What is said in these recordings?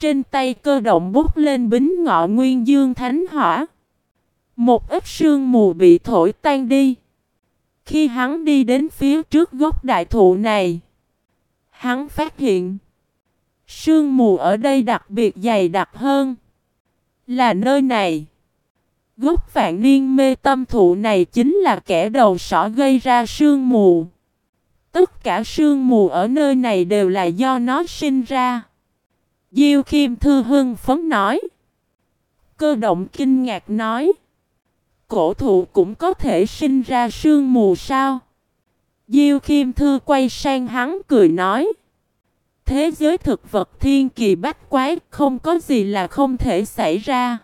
Trên tay cơ động bút lên bính ngọ nguyên dương thánh hỏa. Một ít sương mù bị thổi tan đi. Khi hắn đi đến phía trước gốc đại thụ này, hắn phát hiện sương mù ở đây đặc biệt dày đặc hơn. Là nơi này. Gốc vạn niên mê tâm thụ này chính là kẻ đầu sỏ gây ra sương mù. Tất cả sương mù ở nơi này đều là do nó sinh ra. Diêu Khiêm Thư hưng phấn nói. Cơ động kinh ngạc nói. Cổ thụ cũng có thể sinh ra sương mù sao? Diêu Khiêm Thư quay sang hắn cười nói. Thế giới thực vật thiên kỳ bách quái không có gì là không thể xảy ra.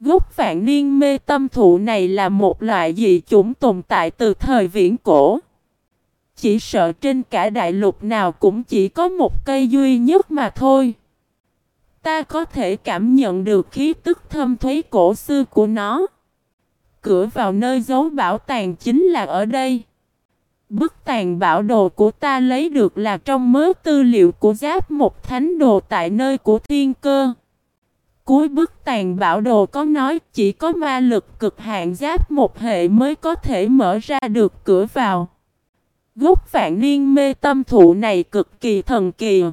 Gốc vạn niên mê tâm thụ này là một loại dị chủng tồn tại từ thời viễn cổ. Chỉ sợ trên cả đại lục nào cũng chỉ có một cây duy nhất mà thôi. Ta có thể cảm nhận được khí tức thâm thúy cổ xưa của nó. Cửa vào nơi giấu bảo tàng chính là ở đây. Bức tàn bảo đồ của ta lấy được là trong mớ tư liệu của giáp một thánh đồ tại nơi của thiên cơ. Cuối bức tàn bảo đồ có nói chỉ có ma lực cực hạn giáp một hệ mới có thể mở ra được cửa vào. Gốc vạn niên mê tâm thụ này cực kỳ thần kỳ.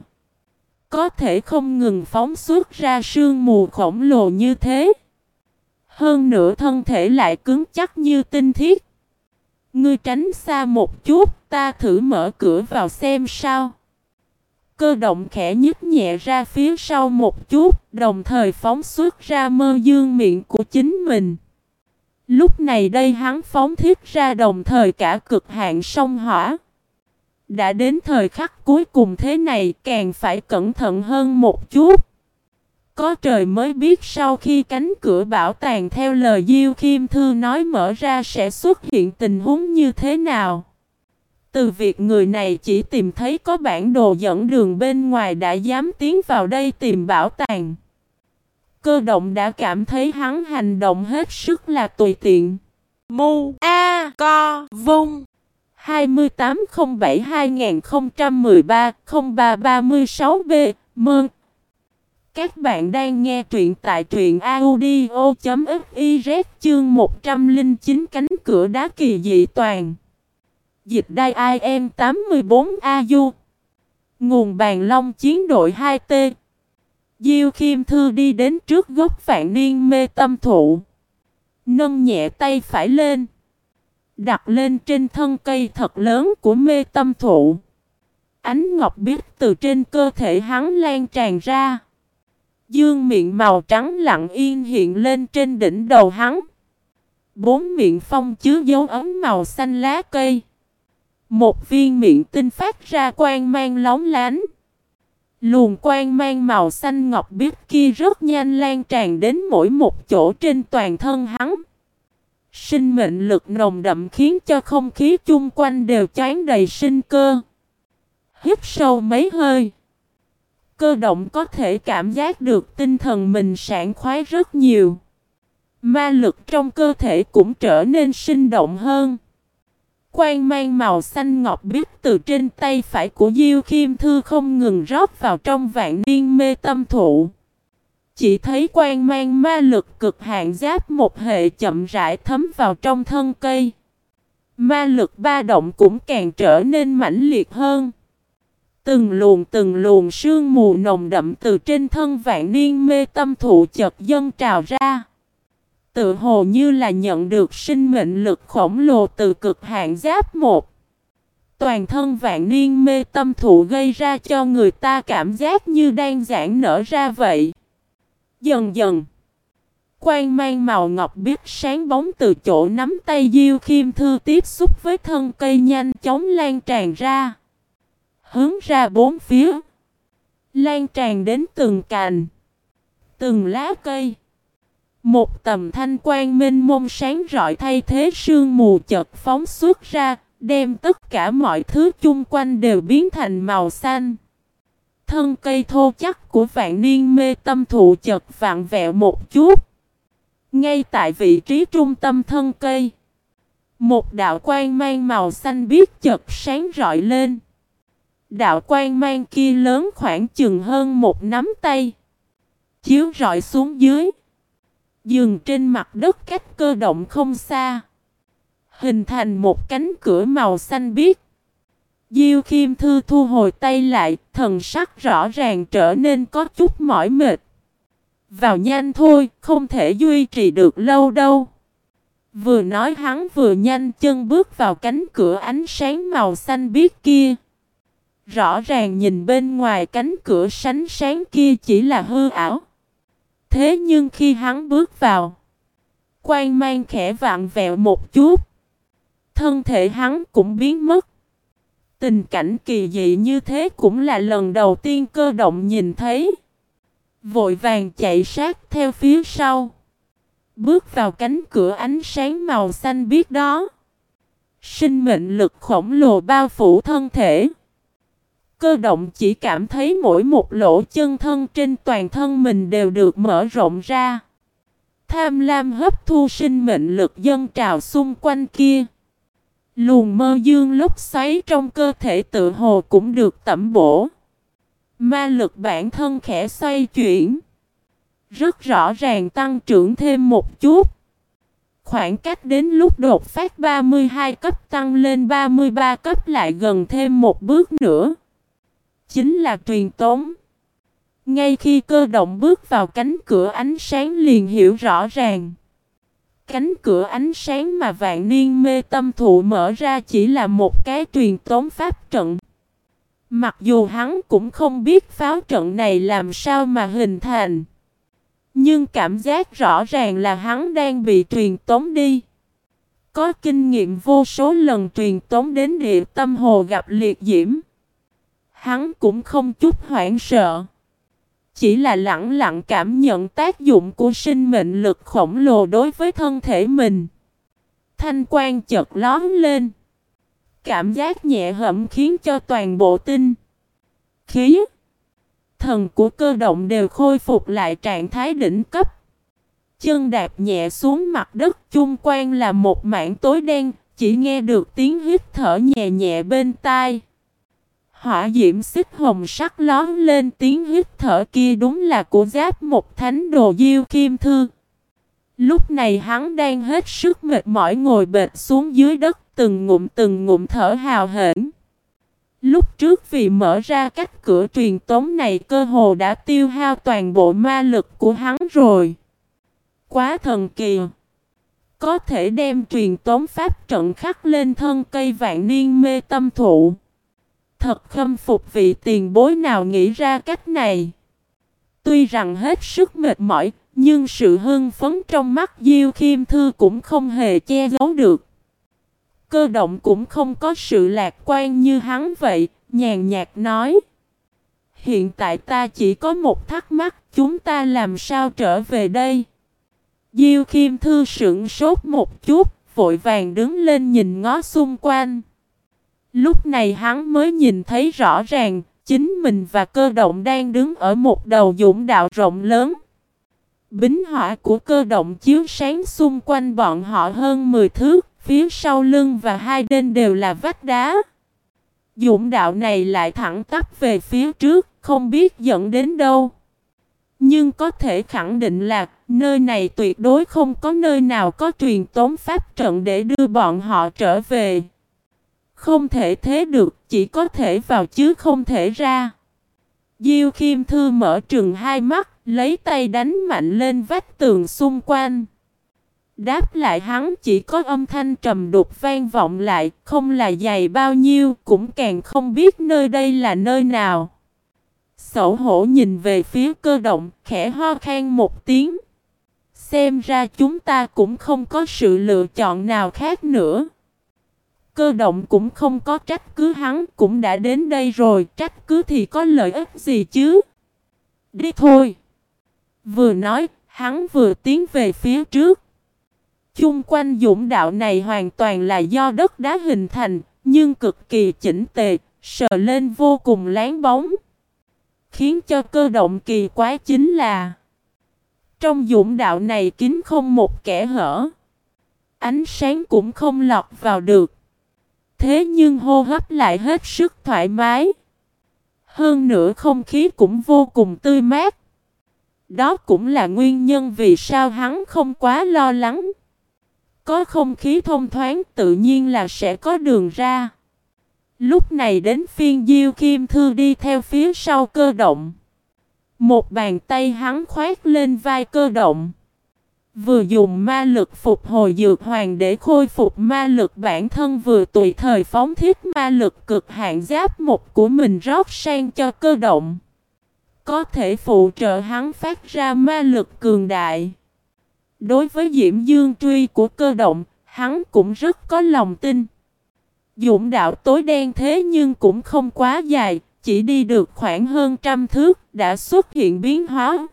Có thể không ngừng phóng xuất ra sương mù khổng lồ như thế. Hơn nữa thân thể lại cứng chắc như tinh thiết. Ngươi tránh xa một chút, ta thử mở cửa vào xem sao. Cơ động khẽ nhích nhẹ ra phía sau một chút, đồng thời phóng xuất ra mơ dương miệng của chính mình. Lúc này đây hắn phóng thiết ra đồng thời cả cực hạn sông hỏa. Đã đến thời khắc cuối cùng thế này, càng phải cẩn thận hơn một chút. Có trời mới biết sau khi cánh cửa bảo tàng theo lời Diêu Kim Thư nói mở ra sẽ xuất hiện tình huống như thế nào. Từ việc người này chỉ tìm thấy có bản đồ dẫn đường bên ngoài đã dám tiến vào đây tìm bảo tàng. Cơ động đã cảm thấy hắn hành động hết sức là tùy tiện. Mu A Co Vung 2807-2013-0336B Mơn. Các bạn đang nghe truyện tại truyện audio.fiz chương 109 cánh cửa đá kỳ dị toàn. Dịch đai IM 84AU Nguồn bàn long chiến đội 2T Diêu Khiêm Thư đi đến trước gốc phạn niên mê tâm thụ. Nâng nhẹ tay phải lên. Đặt lên trên thân cây thật lớn của mê tâm thụ. Ánh ngọc biết từ trên cơ thể hắn lan tràn ra. Dương miệng màu trắng lặng yên hiện lên trên đỉnh đầu hắn. Bốn miệng phong chứa dấu ấm màu xanh lá cây. Một viên miệng tinh phát ra quang mang lóng lánh. Luồng quang mang màu xanh ngọc biết kia rất nhanh lan tràn đến mỗi một chỗ trên toàn thân hắn. Sinh mệnh lực nồng đậm khiến cho không khí chung quanh đều chán đầy sinh cơ. Hít sâu mấy hơi. Cơ động có thể cảm giác được tinh thần mình sảng khoái rất nhiều. Ma lực trong cơ thể cũng trở nên sinh động hơn. Quang mang màu xanh ngọc biết từ trên tay phải của Diêu Khiêm Thư không ngừng rót vào trong vạn niên mê tâm thụ. Chỉ thấy quan mang ma lực cực hạn giáp một hệ chậm rãi thấm vào trong thân cây. Ma lực ba động cũng càng trở nên mãnh liệt hơn. Từng luồng từng luồng sương mù nồng đậm từ trên thân vạn niên mê tâm thụ chật dân trào ra. Tự hồ như là nhận được sinh mệnh lực khổng lồ từ cực hạn giáp một. Toàn thân vạn niên mê tâm thụ gây ra cho người ta cảm giác như đang giãn nở ra vậy. Dần dần, quang mang màu ngọc biết sáng bóng từ chỗ nắm tay Diêu Khiêm Thư tiếp xúc với thân cây nhanh chóng lan tràn ra. Hướng ra bốn phía. Lan tràn đến từng cành. Từng lá cây. Một tầm thanh quang minh mông sáng rọi thay thế sương mù chợt phóng xuất ra, đem tất cả mọi thứ chung quanh đều biến thành màu xanh. Thân cây thô chắc của vạn niên mê tâm thụ chật vạn vẹo một chút. Ngay tại vị trí trung tâm thân cây. Một đạo quang mang màu xanh biếc chật sáng rọi lên. Đạo quang mang kia lớn khoảng chừng hơn một nắm tay. Chiếu rọi xuống dưới. Dừng trên mặt đất cách cơ động không xa. Hình thành một cánh cửa màu xanh biếc. Diêu Khiêm Thư thu hồi tay lại, thần sắc rõ ràng trở nên có chút mỏi mệt. Vào nhanh thôi, không thể duy trì được lâu đâu. Vừa nói hắn vừa nhanh chân bước vào cánh cửa ánh sáng màu xanh biếc kia. Rõ ràng nhìn bên ngoài cánh cửa sánh sáng kia chỉ là hư ảo. Thế nhưng khi hắn bước vào, quan mang khẽ vạn vẹo một chút. Thân thể hắn cũng biến mất. Tình cảnh kỳ dị như thế cũng là lần đầu tiên cơ động nhìn thấy. Vội vàng chạy sát theo phía sau. Bước vào cánh cửa ánh sáng màu xanh biết đó. Sinh mệnh lực khổng lồ bao phủ thân thể. Cơ động chỉ cảm thấy mỗi một lỗ chân thân trên toàn thân mình đều được mở rộng ra. Tham lam hấp thu sinh mệnh lực dân trào xung quanh kia. Luồng mơ dương lúc xoáy trong cơ thể tự hồ cũng được tẩm bổ. Ma lực bản thân khẽ xoay chuyển. Rất rõ ràng tăng trưởng thêm một chút. Khoảng cách đến lúc đột phát 32 cấp tăng lên 33 cấp lại gần thêm một bước nữa. Chính là truyền tống. Ngay khi cơ động bước vào cánh cửa ánh sáng liền hiểu rõ ràng. Cánh cửa ánh sáng mà vạn niên mê tâm thụ mở ra chỉ là một cái truyền tống pháp trận. Mặc dù hắn cũng không biết pháo trận này làm sao mà hình thành. Nhưng cảm giác rõ ràng là hắn đang bị truyền tống đi. Có kinh nghiệm vô số lần truyền tống đến địa tâm hồ gặp liệt diễm. Hắn cũng không chút hoảng sợ. Chỉ là lặng lặng cảm nhận tác dụng của sinh mệnh lực khổng lồ đối với thân thể mình. Thanh quan chợt lóm lên. Cảm giác nhẹ hậm khiến cho toàn bộ tinh. Khí. Thần của cơ động đều khôi phục lại trạng thái đỉnh cấp. Chân đạp nhẹ xuống mặt đất chung quanh là một mảng tối đen, chỉ nghe được tiếng hít thở nhẹ nhẹ bên tai. Hỏa diễm xích hồng sắc lón lên tiếng hít thở kia đúng là của giáp một thánh đồ diêu kim thư. Lúc này hắn đang hết sức mệt mỏi ngồi bệt xuống dưới đất, từng ngụm từng ngụm thở hào hển. Lúc trước vì mở ra cách cửa truyền tống này cơ hồ đã tiêu hao toàn bộ ma lực của hắn rồi. Quá thần kỳ. Có thể đem truyền tống pháp trận khắc lên thân cây vạn niên mê tâm thụ. Thật khâm phục vị tiền bối nào nghĩ ra cách này. Tuy rằng hết sức mệt mỏi, nhưng sự hưng phấn trong mắt Diêu Khiêm Thư cũng không hề che giấu được. Cơ động cũng không có sự lạc quan như hắn vậy, nhàn nhạt nói. Hiện tại ta chỉ có một thắc mắc, chúng ta làm sao trở về đây? Diêu Khiêm Thư sững sốt một chút, vội vàng đứng lên nhìn ngó xung quanh. Lúc này hắn mới nhìn thấy rõ ràng, chính mình và cơ động đang đứng ở một đầu dũng đạo rộng lớn. Bính hỏa của cơ động chiếu sáng xung quanh bọn họ hơn 10 thước, phía sau lưng và hai bên đều là vách đá. Dũng đạo này lại thẳng tắp về phía trước, không biết dẫn đến đâu. Nhưng có thể khẳng định là nơi này tuyệt đối không có nơi nào có truyền tống pháp trận để đưa bọn họ trở về. Không thể thế được, chỉ có thể vào chứ không thể ra. Diêu Khiêm Thư mở trừng hai mắt, lấy tay đánh mạnh lên vách tường xung quanh. Đáp lại hắn chỉ có âm thanh trầm đục vang vọng lại, không là dày bao nhiêu, cũng càng không biết nơi đây là nơi nào. Sẩu hổ nhìn về phía cơ động, khẽ ho khan một tiếng. Xem ra chúng ta cũng không có sự lựa chọn nào khác nữa. Cơ động cũng không có trách cứ hắn, cũng đã đến đây rồi, trách cứ thì có lợi ích gì chứ? Đi thôi! Vừa nói, hắn vừa tiến về phía trước. Chung quanh dũng đạo này hoàn toàn là do đất đá hình thành, nhưng cực kỳ chỉnh tề, sờ lên vô cùng láng bóng. Khiến cho cơ động kỳ quái chính là Trong dũng đạo này kín không một kẻ hở Ánh sáng cũng không lọt vào được Thế nhưng hô hấp lại hết sức thoải mái Hơn nữa không khí cũng vô cùng tươi mát Đó cũng là nguyên nhân vì sao hắn không quá lo lắng. Có không khí thông thoáng tự nhiên là sẽ có đường ra. Lúc này đến phiên Diêu Kim Thư đi theo phía sau cơ động. Một bàn tay hắn khoét lên vai cơ động. Vừa dùng ma lực phục hồi dược hoàng để khôi phục ma lực bản thân vừa tùy thời phóng thiết ma lực cực hạn giáp một của mình rót sang cho cơ động. Có thể phụ trợ hắn phát ra ma lực cường đại. Đối với Diễm Dương truy của cơ động, hắn cũng rất có lòng tin. Dũng đạo tối đen thế nhưng cũng không quá dài, chỉ đi được khoảng hơn trăm thước đã xuất hiện biến hóa.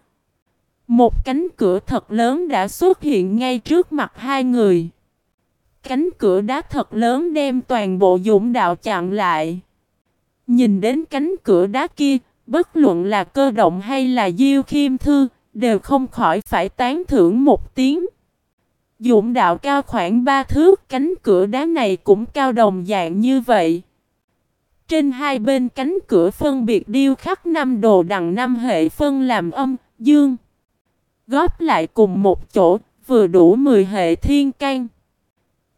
Một cánh cửa thật lớn đã xuất hiện ngay trước mặt hai người. Cánh cửa đá thật lớn đem toàn bộ dũng đạo chặn lại. Nhìn đến cánh cửa đá kia, bất luận là cơ động hay là diêu khiêm thư, đều không khỏi phải tán thưởng một tiếng. Dũng đạo cao khoảng ba thước, cánh cửa đá này cũng cao đồng dạng như vậy. Trên hai bên cánh cửa phân biệt điêu khắc năm đồ đằng năm hệ phân làm âm, dương. Góp lại cùng một chỗ, vừa đủ 10 hệ thiên can.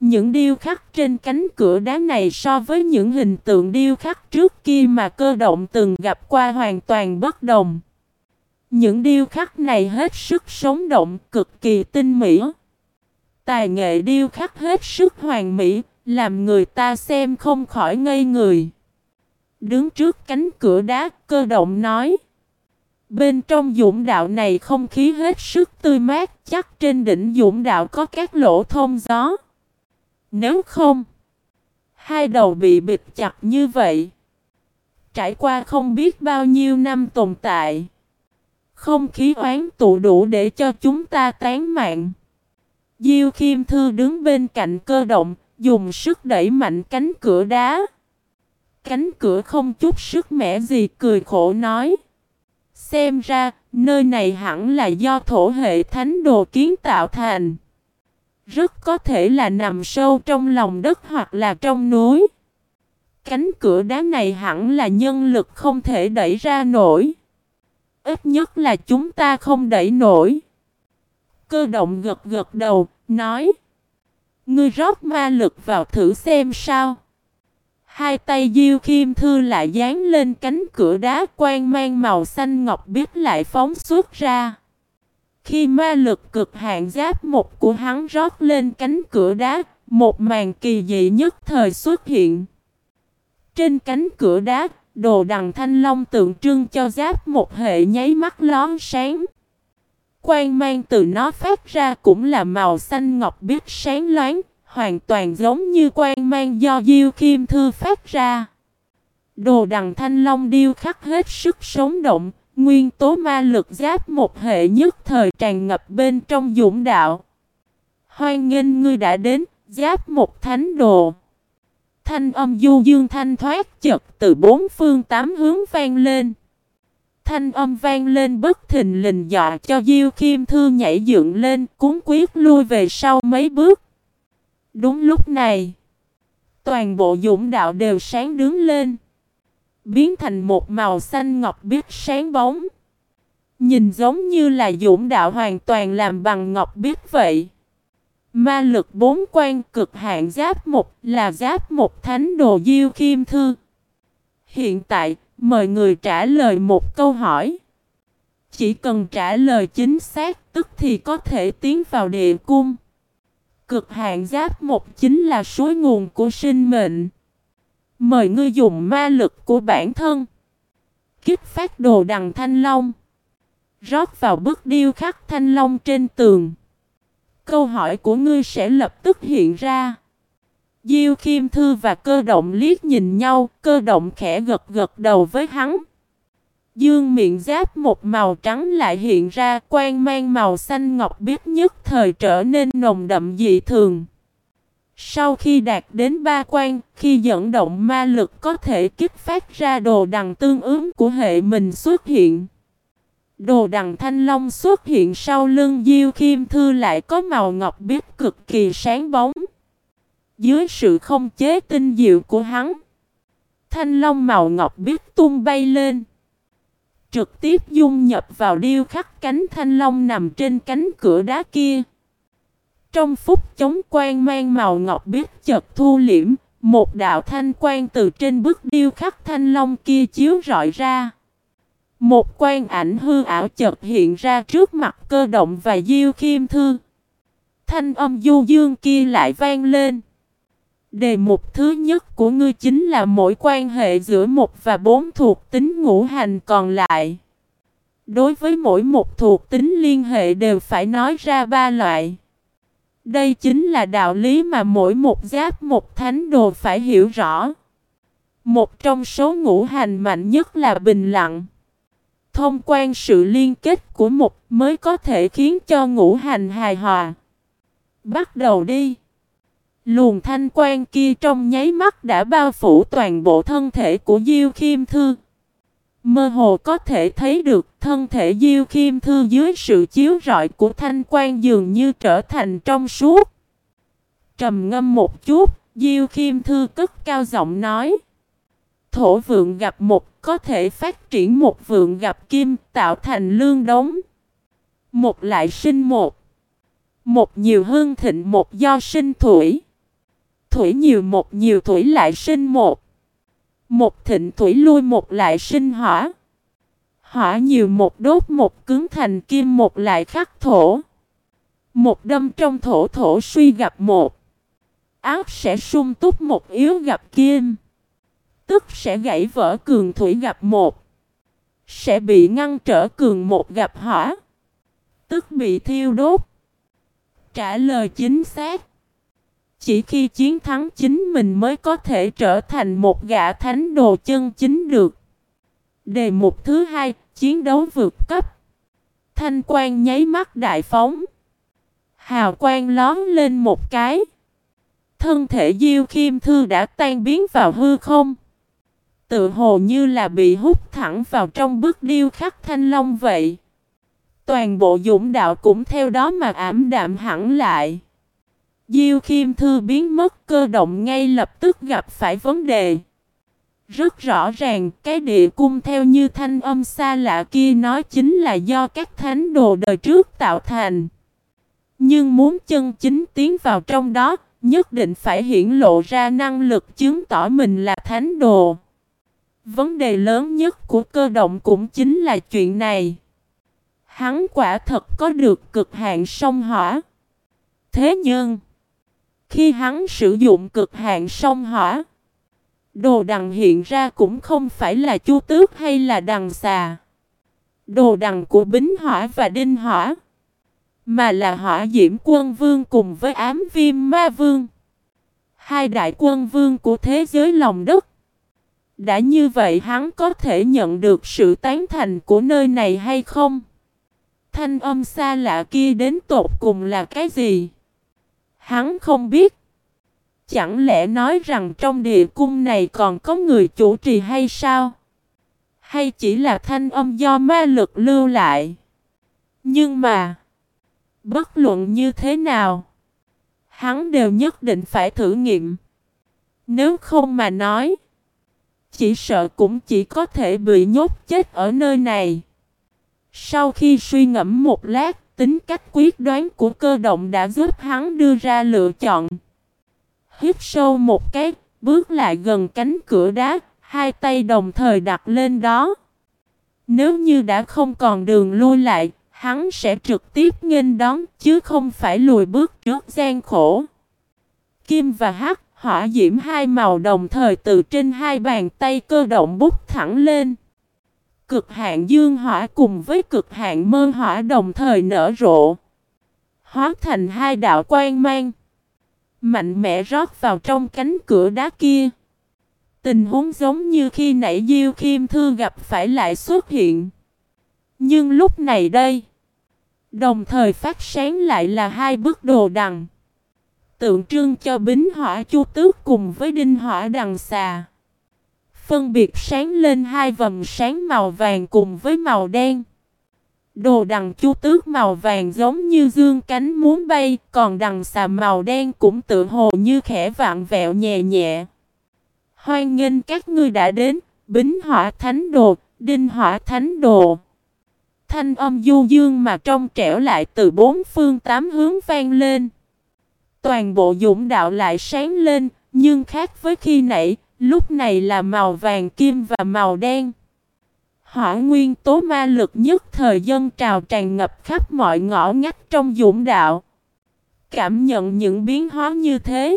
Những điêu khắc trên cánh cửa đá này so với những hình tượng điêu khắc trước kia mà cơ động từng gặp qua hoàn toàn bất đồng. Những điêu khắc này hết sức sống động, cực kỳ tinh mỹ. Tài nghệ điêu khắc hết sức hoàn mỹ, làm người ta xem không khỏi ngây người. Đứng trước cánh cửa đá, cơ động nói. Bên trong dũng đạo này không khí hết sức tươi mát, chắc trên đỉnh dũng đạo có các lỗ thông gió. Nếu không, hai đầu bị bịt chặt như vậy. Trải qua không biết bao nhiêu năm tồn tại. Không khí oán tụ đủ để cho chúng ta tán mạng. Diêu Khiêm Thư đứng bên cạnh cơ động, dùng sức đẩy mạnh cánh cửa đá. Cánh cửa không chút sức mẻ gì cười khổ nói. Xem ra, nơi này hẳn là do thổ hệ thánh đồ kiến tạo thành. Rất có thể là nằm sâu trong lòng đất hoặc là trong núi. Cánh cửa đá này hẳn là nhân lực không thể đẩy ra nổi. Ít nhất là chúng ta không đẩy nổi. Cơ động gật gật đầu, nói. Ngươi rót ma lực vào thử xem sao. Hai tay Diêu Khiêm Thư lại dán lên cánh cửa đá quang mang màu xanh ngọc biết lại phóng xuất ra. Khi ma lực cực hạn giáp một của hắn rót lên cánh cửa đá, một màn kỳ dị nhất thời xuất hiện. Trên cánh cửa đá, đồ đằng thanh long tượng trưng cho giáp một hệ nháy mắt lón sáng. Quang mang từ nó phát ra cũng là màu xanh ngọc biết sáng loáng, hoàn toàn giống như quan mang do Diêu kim Thư phát ra. Đồ đằng thanh long điêu khắc hết sức sống động, nguyên tố ma lực giáp một hệ nhất thời tràn ngập bên trong dũng đạo. Hoan nghênh ngươi đã đến, giáp một thánh đồ. Thanh âm du dương thanh thoát chật từ bốn phương tám hướng vang lên. Thanh âm vang lên bất thình lình dọa cho Diêu kim Thư nhảy dựng lên, cuốn quyết lui về sau mấy bước. Đúng lúc này, toàn bộ dũng đạo đều sáng đứng lên, biến thành một màu xanh ngọc biếc sáng bóng. Nhìn giống như là dũng đạo hoàn toàn làm bằng ngọc biếc vậy. Ma lực bốn quan cực hạn giáp một là giáp một thánh đồ diêu khiêm thư. Hiện tại, mời người trả lời một câu hỏi. Chỉ cần trả lời chính xác tức thì có thể tiến vào địa cung. Cực hạn giáp một chính là suối nguồn của sinh mệnh. Mời ngươi dùng ma lực của bản thân. Kích phát đồ đằng thanh long. Rót vào bức điêu khắc thanh long trên tường. Câu hỏi của ngươi sẽ lập tức hiện ra. Diêu Khiêm Thư và cơ động liếc nhìn nhau, cơ động khẽ gật gật đầu với hắn. Dương miệng giáp một màu trắng lại hiện ra quang mang màu xanh ngọc biết nhất thời trở nên nồng đậm dị thường. Sau khi đạt đến ba quan, khi dẫn động ma lực có thể kích phát ra đồ đằng tương ứng của hệ mình xuất hiện. Đồ đằng thanh long xuất hiện sau lưng Diêu Khiêm Thư lại có màu ngọc biết cực kỳ sáng bóng. Dưới sự không chế tinh diệu của hắn, thanh long màu ngọc biết tung bay lên trực tiếp dung nhập vào điêu khắc cánh thanh long nằm trên cánh cửa đá kia. Trong phút chống quang mang màu ngọc biết chợt thu liễm, một đạo thanh quang từ trên bức điêu khắc thanh long kia chiếu rọi ra. Một quan ảnh hư ảo chợt hiện ra trước mặt cơ động và Diêu Khiêm Thư. Thanh âm du dương kia lại vang lên. Đề mục thứ nhất của ngươi chính là mỗi quan hệ giữa một và bốn thuộc tính ngũ hành còn lại. Đối với mỗi một thuộc tính liên hệ đều phải nói ra ba loại. Đây chính là đạo lý mà mỗi một giáp một thánh đồ phải hiểu rõ. Một trong số ngũ hành mạnh nhất là bình lặng. Thông quan sự liên kết của một mới có thể khiến cho ngũ hành hài hòa. Bắt đầu đi. Luồng thanh quan kia trong nháy mắt đã bao phủ toàn bộ thân thể của Diêu Khiêm Thư. Mơ hồ có thể thấy được thân thể Diêu Khiêm Thư dưới sự chiếu rọi của thanh quan dường như trở thành trong suốt. Trầm ngâm một chút, Diêu Khiêm Thư cất cao giọng nói. Thổ vượng gặp một có thể phát triển một vượng gặp kim tạo thành lương đống. Một lại sinh một. Một nhiều hương thịnh một do sinh thủy. Thủy nhiều một, nhiều thủy lại sinh một. Một thịnh thủy lui, một lại sinh hỏa. Hỏa nhiều một đốt, một cứng thành kim, một lại khắc thổ. Một đâm trong thổ thổ suy gặp một. Áp sẽ sung túc, một yếu gặp kim. Tức sẽ gãy vỡ cường thủy gặp một. Sẽ bị ngăn trở cường một gặp hỏa. Tức bị thiêu đốt. Trả lời chính xác. Chỉ khi chiến thắng chính mình mới có thể trở thành một gã thánh đồ chân chính được. Đề mục thứ hai, chiến đấu vượt cấp. Thanh quan nháy mắt đại phóng. Hào quang lón lên một cái. Thân thể Diêu Khiêm Thư đã tan biến vào hư không. Tự hồ như là bị hút thẳng vào trong bức điêu khắc thanh long vậy. Toàn bộ dũng đạo cũng theo đó mà ảm đạm hẳn lại. Diêu Khiêm Thư biến mất cơ động ngay lập tức gặp phải vấn đề. Rất rõ ràng, cái địa cung theo như thanh âm xa lạ kia nói chính là do các thánh đồ đời trước tạo thành. Nhưng muốn chân chính tiến vào trong đó, nhất định phải hiển lộ ra năng lực chứng tỏ mình là thánh đồ. Vấn đề lớn nhất của cơ động cũng chính là chuyện này. Hắn quả thật có được cực hạn sông hỏa. Thế nhưng, khi hắn sử dụng cực hạn sông hỏa, đồ đằng hiện ra cũng không phải là chu tước hay là đằng xà. Đồ đằng của bính hỏa và đinh hỏa, mà là hỏa diễm quân vương cùng với ám viêm ma vương. Hai đại quân vương của thế giới lòng đất. Đã như vậy hắn có thể nhận được sự tán thành của nơi này hay không? Thanh âm xa lạ kia đến tột cùng là cái gì? Hắn không biết. Chẳng lẽ nói rằng trong địa cung này còn có người chủ trì hay sao? Hay chỉ là thanh âm do ma lực lưu lại? Nhưng mà, bất luận như thế nào, hắn đều nhất định phải thử nghiệm. Nếu không mà nói, chỉ sợ cũng chỉ có thể bị nhốt chết ở nơi này. Sau khi suy ngẫm một lát, tính cách quyết đoán của cơ động đã giúp hắn đưa ra lựa chọn. Hít sâu một cái, bước lại gần cánh cửa đá, hai tay đồng thời đặt lên đó. Nếu như đã không còn đường lui lại, hắn sẽ trực tiếp nghênh đón chứ không phải lùi bước trước gian khổ. Kim và hắc Hỏa diễm hai màu đồng thời từ trên hai bàn tay cơ động bút thẳng lên. Cực hạn dương hỏa cùng với cực hạn mơ hỏa đồng thời nở rộ. Hóa thành hai đạo quang mang. Mạnh mẽ rót vào trong cánh cửa đá kia. Tình huống giống như khi nãy Diêu Khiêm Thư gặp phải lại xuất hiện. Nhưng lúc này đây, đồng thời phát sáng lại là hai bức đồ đằng tượng trưng cho bính hỏa chu tước cùng với đinh hỏa đằng xà. Phân biệt sáng lên hai vầng sáng màu vàng cùng với màu đen. Đồ đằng chu tước màu vàng giống như dương cánh muốn bay, còn đằng xà màu đen cũng tự hồ như khẽ vạn vẹo nhẹ nhẹ. Hoan nghênh các ngươi đã đến, bính hỏa thánh đồ, đinh hỏa thánh đồ. Thanh âm du dương mà trong trẻo lại từ bốn phương tám hướng vang lên. Toàn bộ dũng đạo lại sáng lên, nhưng khác với khi nãy, lúc này là màu vàng kim và màu đen. Hỏa nguyên tố ma lực nhất thời dân trào tràn ngập khắp mọi ngõ ngách trong dũng đạo. Cảm nhận những biến hóa như thế.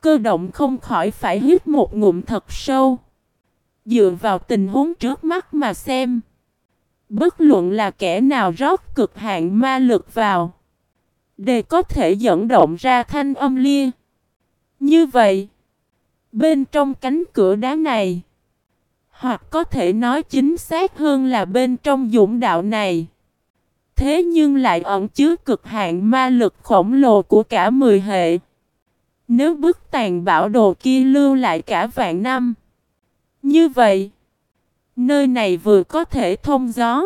Cơ động không khỏi phải hít một ngụm thật sâu. Dựa vào tình huống trước mắt mà xem. Bất luận là kẻ nào rót cực hạn ma lực vào. Để có thể dẫn động ra thanh âm lia. Như vậy. Bên trong cánh cửa đá này. Hoặc có thể nói chính xác hơn là bên trong dũng đạo này. Thế nhưng lại ẩn chứa cực hạn ma lực khổng lồ của cả 10 hệ. Nếu bức tàn bảo đồ kia lưu lại cả vạn năm. Như vậy, nơi này vừa có thể thông gió,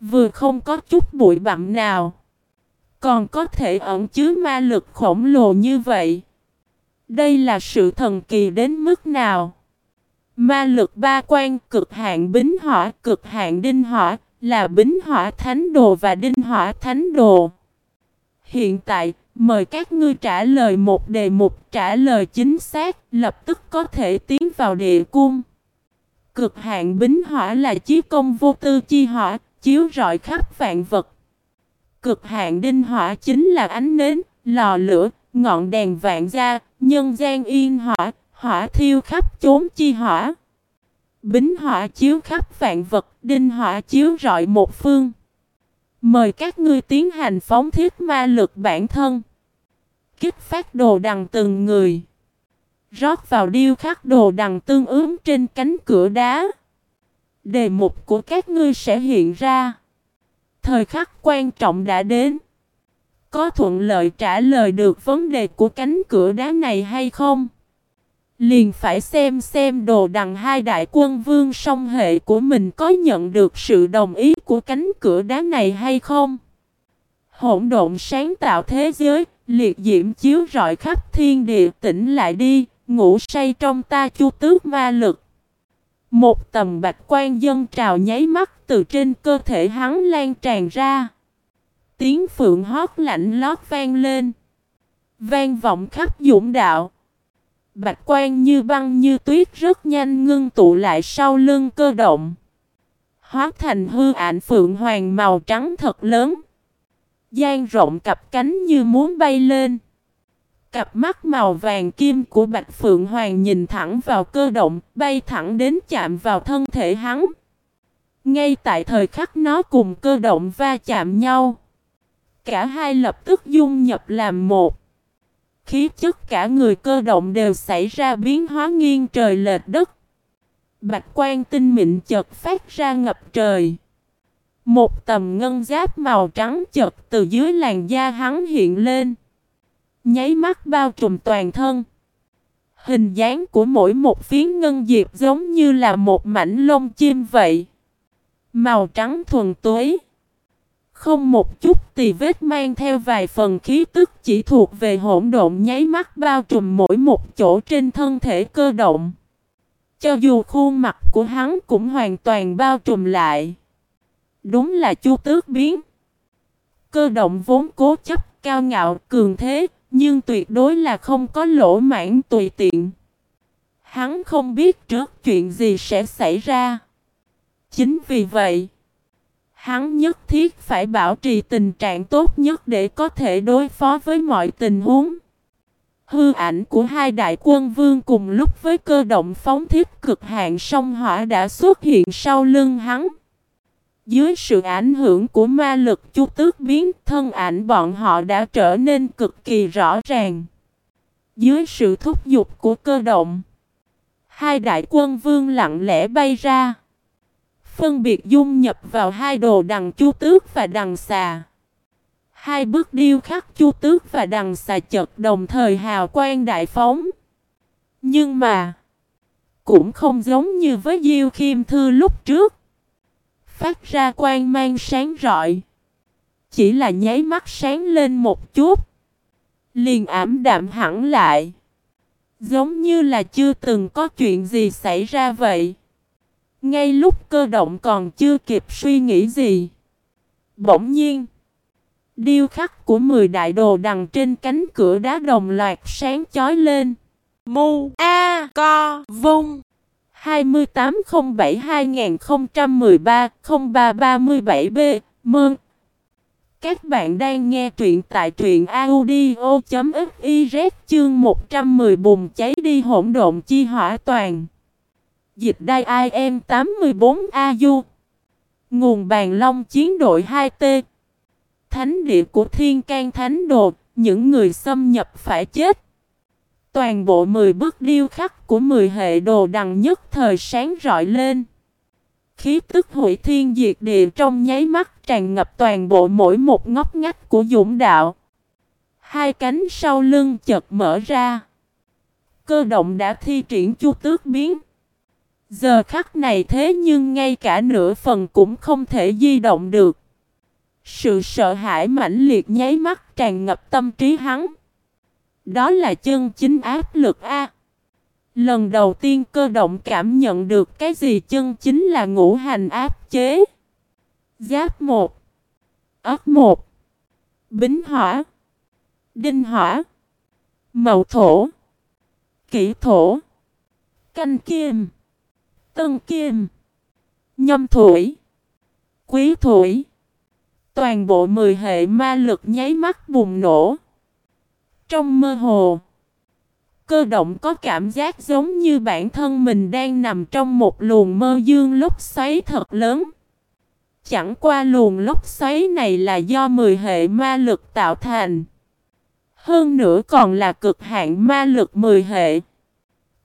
vừa không có chút bụi bặm nào. Còn có thể ẩn chứa ma lực khổng lồ như vậy. Đây là sự thần kỳ đến mức nào? Ma lực ba quan cực hạn bính hỏa, cực hạn đinh hỏa, là bính hỏa thánh đồ và đinh hỏa thánh đồ. Hiện tại, mời các ngươi trả lời một đề mục trả lời chính xác, lập tức có thể tiến vào địa cung. Cực hạn bính hỏa là chí công vô tư chi hỏa, chiếu rọi khắp vạn vật. Cực hạn đinh hỏa chính là ánh nến, lò lửa, ngọn đèn vạn gia, nhân gian yên hỏa, hỏa thiêu khắp chốn chi hỏa. Bính hỏa chiếu khắp vạn vật, đinh hỏa chiếu rọi một phương. Mời các ngươi tiến hành phóng thiết ma lực bản thân. Kích phát đồ đằng từng người. Rót vào điêu khắc đồ đằng tương ứng trên cánh cửa đá. Đề mục của các ngươi sẽ hiện ra. Thời khắc quan trọng đã đến. Có thuận lợi trả lời được vấn đề của cánh cửa đá này hay không? Liền phải xem xem đồ đằng hai đại quân vương song hệ của mình có nhận được sự đồng ý của cánh cửa đá này hay không? Hỗn độn sáng tạo thế giới, liệt diễm chiếu rọi khắp thiên địa tỉnh lại đi, ngủ say trong ta chu tước ma lực. Một tầm bạch quan dân trào nháy mắt từ trên cơ thể hắn lan tràn ra. Tiếng phượng hót lạnh lót vang lên. Vang vọng khắp dũng đạo. Bạch quan như băng như tuyết rất nhanh ngưng tụ lại sau lưng cơ động. Hóa thành hư ảnh phượng hoàng màu trắng thật lớn. Giang rộng cặp cánh như muốn bay lên. Cặp mắt màu vàng kim của Bạch Phượng Hoàng nhìn thẳng vào cơ động, bay thẳng đến chạm vào thân thể hắn. Ngay tại thời khắc nó cùng cơ động va chạm nhau. Cả hai lập tức dung nhập làm một. Khí chất cả người cơ động đều xảy ra biến hóa nghiêng trời lệch đất. Bạch quan tinh mịn chợt phát ra ngập trời. Một tầm ngân giáp màu trắng chợt từ dưới làn da hắn hiện lên. Nháy mắt bao trùm toàn thân. Hình dáng của mỗi một phiến ngân diệp giống như là một mảnh lông chim vậy. Màu trắng thuần túy. Không một chút tì vết mang theo vài phần khí tức chỉ thuộc về hỗn độn nháy mắt bao trùm mỗi một chỗ trên thân thể cơ động. Cho dù khuôn mặt của hắn cũng hoàn toàn bao trùm lại. Đúng là chu tước biến. Cơ động vốn cố chấp, cao ngạo, cường thế, nhưng tuyệt đối là không có lỗ mãn tùy tiện. Hắn không biết trước chuyện gì sẽ xảy ra. Chính vì vậy, hắn nhất thiết phải bảo trì tình trạng tốt nhất để có thể đối phó với mọi tình huống. Hư ảnh của hai đại quân vương cùng lúc với cơ động phóng thiết cực hạn sông hỏa đã xuất hiện sau lưng hắn. Dưới sự ảnh hưởng của ma lực chu tước biến thân ảnh bọn họ đã trở nên cực kỳ rõ ràng. Dưới sự thúc giục của cơ động, hai đại quân vương lặng lẽ bay ra. Phân biệt dung nhập vào hai đồ đằng chu tước và đằng xà. Hai bước điêu khắc chu tước và đằng xà chật đồng thời hào quang đại phóng. Nhưng mà, cũng không giống như với Diêu Khiêm Thư lúc trước phát ra quang mang sáng rọi. Chỉ là nháy mắt sáng lên một chút. Liền ảm đạm hẳn lại. Giống như là chưa từng có chuyện gì xảy ra vậy. Ngay lúc cơ động còn chưa kịp suy nghĩ gì. Bỗng nhiên. Điêu khắc của 10 đại đồ đằng trên cánh cửa đá đồng loạt sáng chói lên. Mu A Co Vung 2807-2013-0337B Mơn Các bạn đang nghe truyện tại truyện audio.fiz chương 110 bùng cháy đi hỗn độn chi hỏa toàn Dịch đai IM 84AU Nguồn bàn long chiến đội 2T Thánh địa của thiên can thánh đồ, Những người xâm nhập phải chết Toàn bộ 10 bức điêu khắc của 10 hệ đồ đằng nhất thời sáng rọi lên. Khí tức hủy thiên diệt địa trong nháy mắt tràn ngập toàn bộ mỗi một ngóc ngách của dũng đạo. Hai cánh sau lưng chợt mở ra. Cơ động đã thi triển chu tước biến. Giờ khắc này thế nhưng ngay cả nửa phần cũng không thể di động được. Sự sợ hãi mãnh liệt nháy mắt tràn ngập tâm trí hắn. Đó là chân chính áp lực A. Lần đầu tiên cơ động cảm nhận được cái gì chân chính là ngũ hành áp chế. Giáp 1 Ất 1 Bính hỏa, Đinh hỏa, Mậu thổ Kỷ thổ, Canh kim Tân kim Nhâm thủy Quý thủy Toàn bộ 10 hệ ma lực nháy mắt bùng nổ trong mơ hồ, cơ động có cảm giác giống như bản thân mình đang nằm trong một luồng mơ dương lốc xoáy thật lớn. Chẳng qua luồng lốc xoáy này là do 10 hệ ma lực tạo thành. Hơn nữa còn là cực hạn ma lực 10 hệ.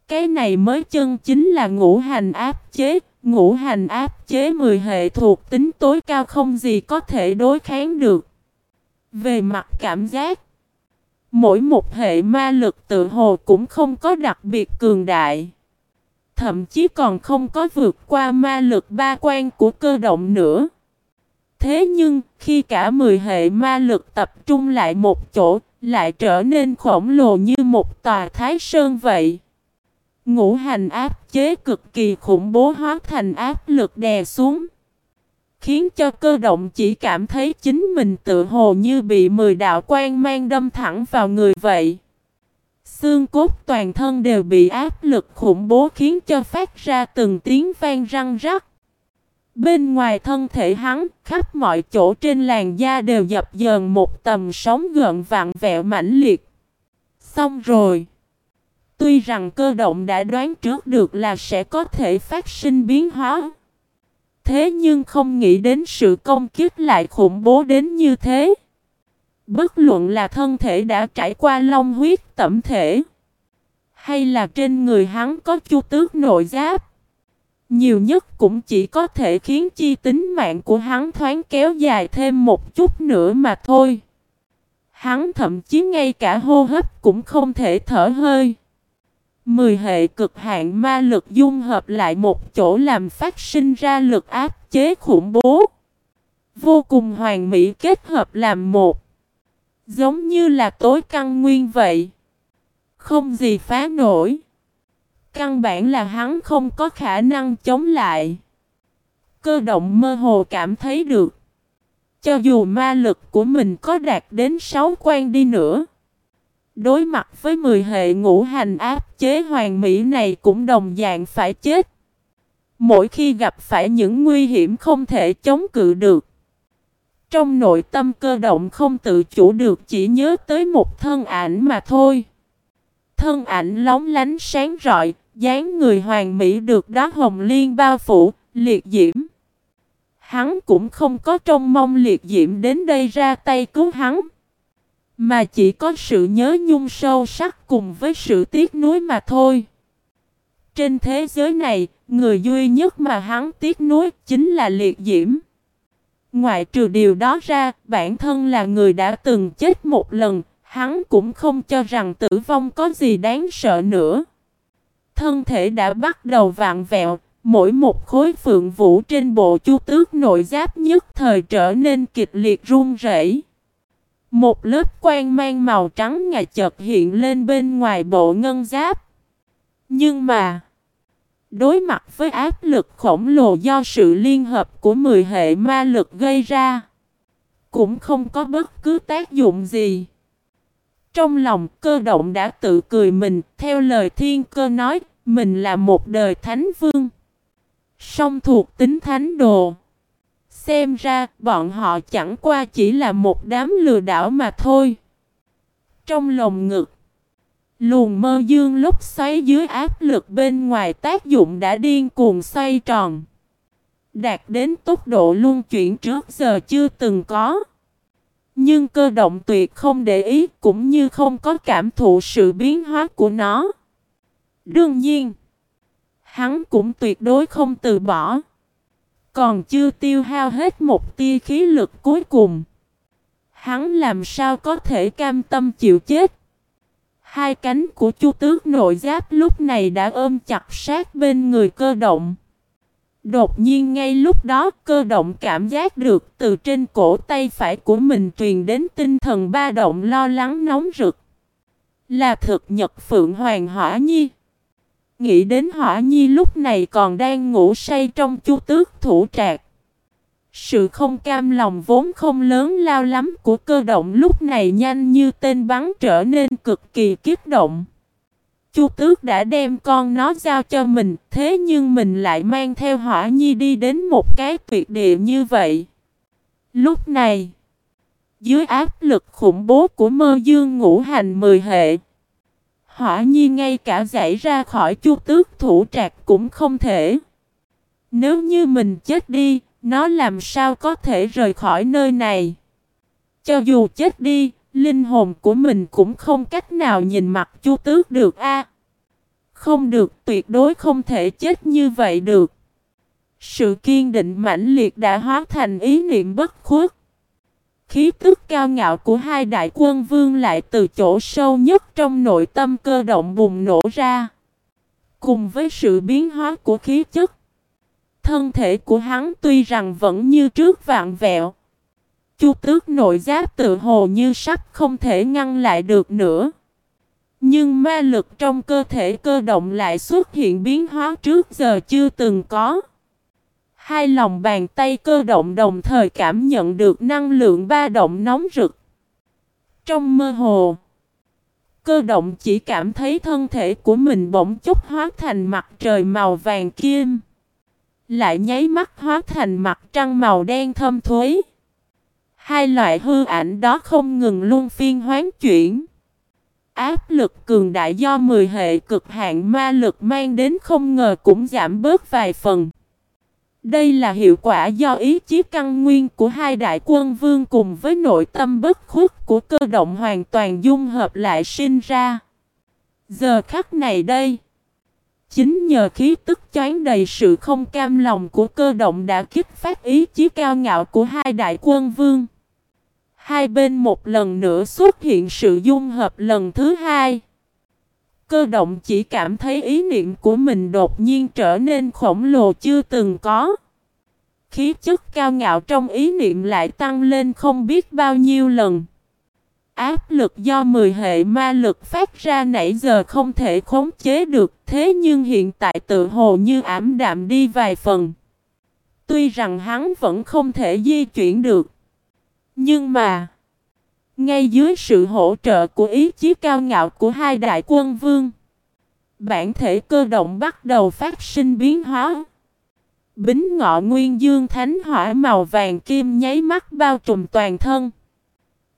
Cái này mới chân chính là ngũ hành áp chế, ngũ hành áp chế 10 hệ thuộc tính tối cao không gì có thể đối kháng được. Về mặt cảm giác, Mỗi một hệ ma lực tự hồ cũng không có đặc biệt cường đại. Thậm chí còn không có vượt qua ma lực ba quan của cơ động nữa. Thế nhưng, khi cả 10 hệ ma lực tập trung lại một chỗ, lại trở nên khổng lồ như một tòa thái sơn vậy. Ngũ hành áp chế cực kỳ khủng bố hóa thành áp lực đè xuống khiến cho cơ động chỉ cảm thấy chính mình tự hồ như bị mười đạo quan mang đâm thẳng vào người vậy. Xương cốt toàn thân đều bị áp lực khủng bố khiến cho phát ra từng tiếng vang răng rắc. Bên ngoài thân thể hắn, khắp mọi chỗ trên làn da đều dập dờn một tầm sóng gợn vặn vẹo mãnh liệt. Xong rồi. Tuy rằng cơ động đã đoán trước được là sẽ có thể phát sinh biến hóa. Thế nhưng không nghĩ đến sự công kiếp lại khủng bố đến như thế. Bất luận là thân thể đã trải qua long huyết tẩm thể. Hay là trên người hắn có chu tước nội giáp. Nhiều nhất cũng chỉ có thể khiến chi tính mạng của hắn thoáng kéo dài thêm một chút nữa mà thôi. Hắn thậm chí ngay cả hô hấp cũng không thể thở hơi. Mười hệ cực hạn ma lực dung hợp lại một chỗ làm phát sinh ra lực áp chế khủng bố. Vô cùng hoàn mỹ kết hợp làm một. Giống như là tối căn nguyên vậy. Không gì phá nổi. Căn bản là hắn không có khả năng chống lại. Cơ động mơ hồ cảm thấy được. Cho dù ma lực của mình có đạt đến 6 quan đi nữa. Đối mặt với 10 hệ ngũ hành áp chế hoàng mỹ này cũng đồng dạng phải chết. Mỗi khi gặp phải những nguy hiểm không thể chống cự được. Trong nội tâm cơ động không tự chủ được chỉ nhớ tới một thân ảnh mà thôi. Thân ảnh lóng lánh sáng rọi, dáng người hoàng mỹ được đá hồng liên bao phủ, liệt diễm. Hắn cũng không có trông mong liệt diễm đến đây ra tay cứu hắn. Mà chỉ có sự nhớ nhung sâu sắc cùng với sự tiếc nuối mà thôi. Trên thế giới này, người duy nhất mà hắn tiếc nuối chính là liệt diễm. Ngoại trừ điều đó ra, bản thân là người đã từng chết một lần, hắn cũng không cho rằng tử vong có gì đáng sợ nữa. Thân thể đã bắt đầu vạn vẹo, mỗi một khối phượng vũ trên bộ chu tước nội giáp nhất thời trở nên kịch liệt run rẩy. Một lớp quan mang màu trắng ngà chợt hiện lên bên ngoài bộ ngân giáp. Nhưng mà, Đối mặt với áp lực khổng lồ do sự liên hợp của 10 hệ ma lực gây ra, cũng không có bất cứ tác dụng gì. Trong lòng cơ động đã tự cười mình, theo lời thiên cơ nói, mình là một đời thánh vương. Song thuộc tính thánh đồ. Xem ra bọn họ chẳng qua chỉ là một đám lừa đảo mà thôi. Trong lồng ngực, luồng mơ dương lúc xoáy dưới áp lực bên ngoài tác dụng đã điên cuồng xoay tròn. Đạt đến tốc độ luân chuyển trước giờ chưa từng có. Nhưng cơ động tuyệt không để ý cũng như không có cảm thụ sự biến hóa của nó. Đương nhiên, hắn cũng tuyệt đối không từ bỏ. Còn chưa tiêu hao hết một tia khí lực cuối cùng. Hắn làm sao có thể cam tâm chịu chết. Hai cánh của chu tước nội giáp lúc này đã ôm chặt sát bên người cơ động. Đột nhiên ngay lúc đó, cơ động cảm giác được từ trên cổ tay phải của mình truyền đến tinh thần ba động lo lắng nóng rực. Là thực nhật Phượng Hoàng Hỏa Nhi. Nghĩ đến Hỏa Nhi lúc này còn đang ngủ say trong chu tước thủ trạc. Sự không cam lòng vốn không lớn lao lắm của cơ động lúc này nhanh như tên bắn trở nên cực kỳ kiếp động. Chu tước đã đem con nó giao cho mình, thế nhưng mình lại mang theo hỏa nhi đi đến một cái tuyệt địa như vậy. Lúc này, dưới áp lực khủng bố của mơ dương ngũ hành mười hệ, hỏa nhi ngay cả giải ra khỏi chu tước thủ trạc cũng không thể. Nếu như mình chết đi, nó làm sao có thể rời khỏi nơi này? Cho dù chết đi, linh hồn của mình cũng không cách nào nhìn mặt Chu Tước được a. không được, tuyệt đối không thể chết như vậy được. Sự kiên định mãnh liệt đã hóa thành ý niệm bất khuất. Khí tức cao ngạo của hai đại quân vương lại từ chỗ sâu nhất trong nội tâm cơ động bùng nổ ra. Cùng với sự biến hóa của khí chất, Thân thể của hắn tuy rằng vẫn như trước vạn vẹo. Chu tước nội giáp tự hồ như sắp không thể ngăn lại được nữa. Nhưng ma lực trong cơ thể cơ động lại xuất hiện biến hóa trước giờ chưa từng có. Hai lòng bàn tay cơ động đồng thời cảm nhận được năng lượng ba động nóng rực. Trong mơ hồ, cơ động chỉ cảm thấy thân thể của mình bỗng chốc hóa thành mặt trời màu vàng kim. Lại nháy mắt hóa thành mặt trăng màu đen thâm thối. Hai loại hư ảnh đó không ngừng luôn phiên hoán chuyển. Áp lực cường đại do 10 hệ cực hạn ma lực mang đến không ngờ cũng giảm bớt vài phần. Đây là hiệu quả do ý chí căn nguyên của hai đại quân vương cùng với nội tâm bất khuất của cơ động hoàn toàn dung hợp lại sinh ra. Giờ khắc này đây, Chính nhờ khí tức choán đầy sự không cam lòng của cơ động đã kích phát ý chí cao ngạo của hai đại quân vương. Hai bên một lần nữa xuất hiện sự dung hợp lần thứ hai. Cơ động chỉ cảm thấy ý niệm của mình đột nhiên trở nên khổng lồ chưa từng có. Khí chất cao ngạo trong ý niệm lại tăng lên không biết bao nhiêu lần. Áp lực do 10 hệ ma lực phát ra nãy giờ không thể khống chế được, thế nhưng hiện tại tự hồ như ảm đạm đi vài phần. Tuy rằng hắn vẫn không thể di chuyển được, nhưng mà ngay dưới sự hỗ trợ của ý chí cao ngạo của hai đại quân vương, bản thể cơ động bắt đầu phát sinh biến hóa. Bính ngọ nguyên dương thánh hỏa màu vàng kim nháy mắt bao trùm toàn thân.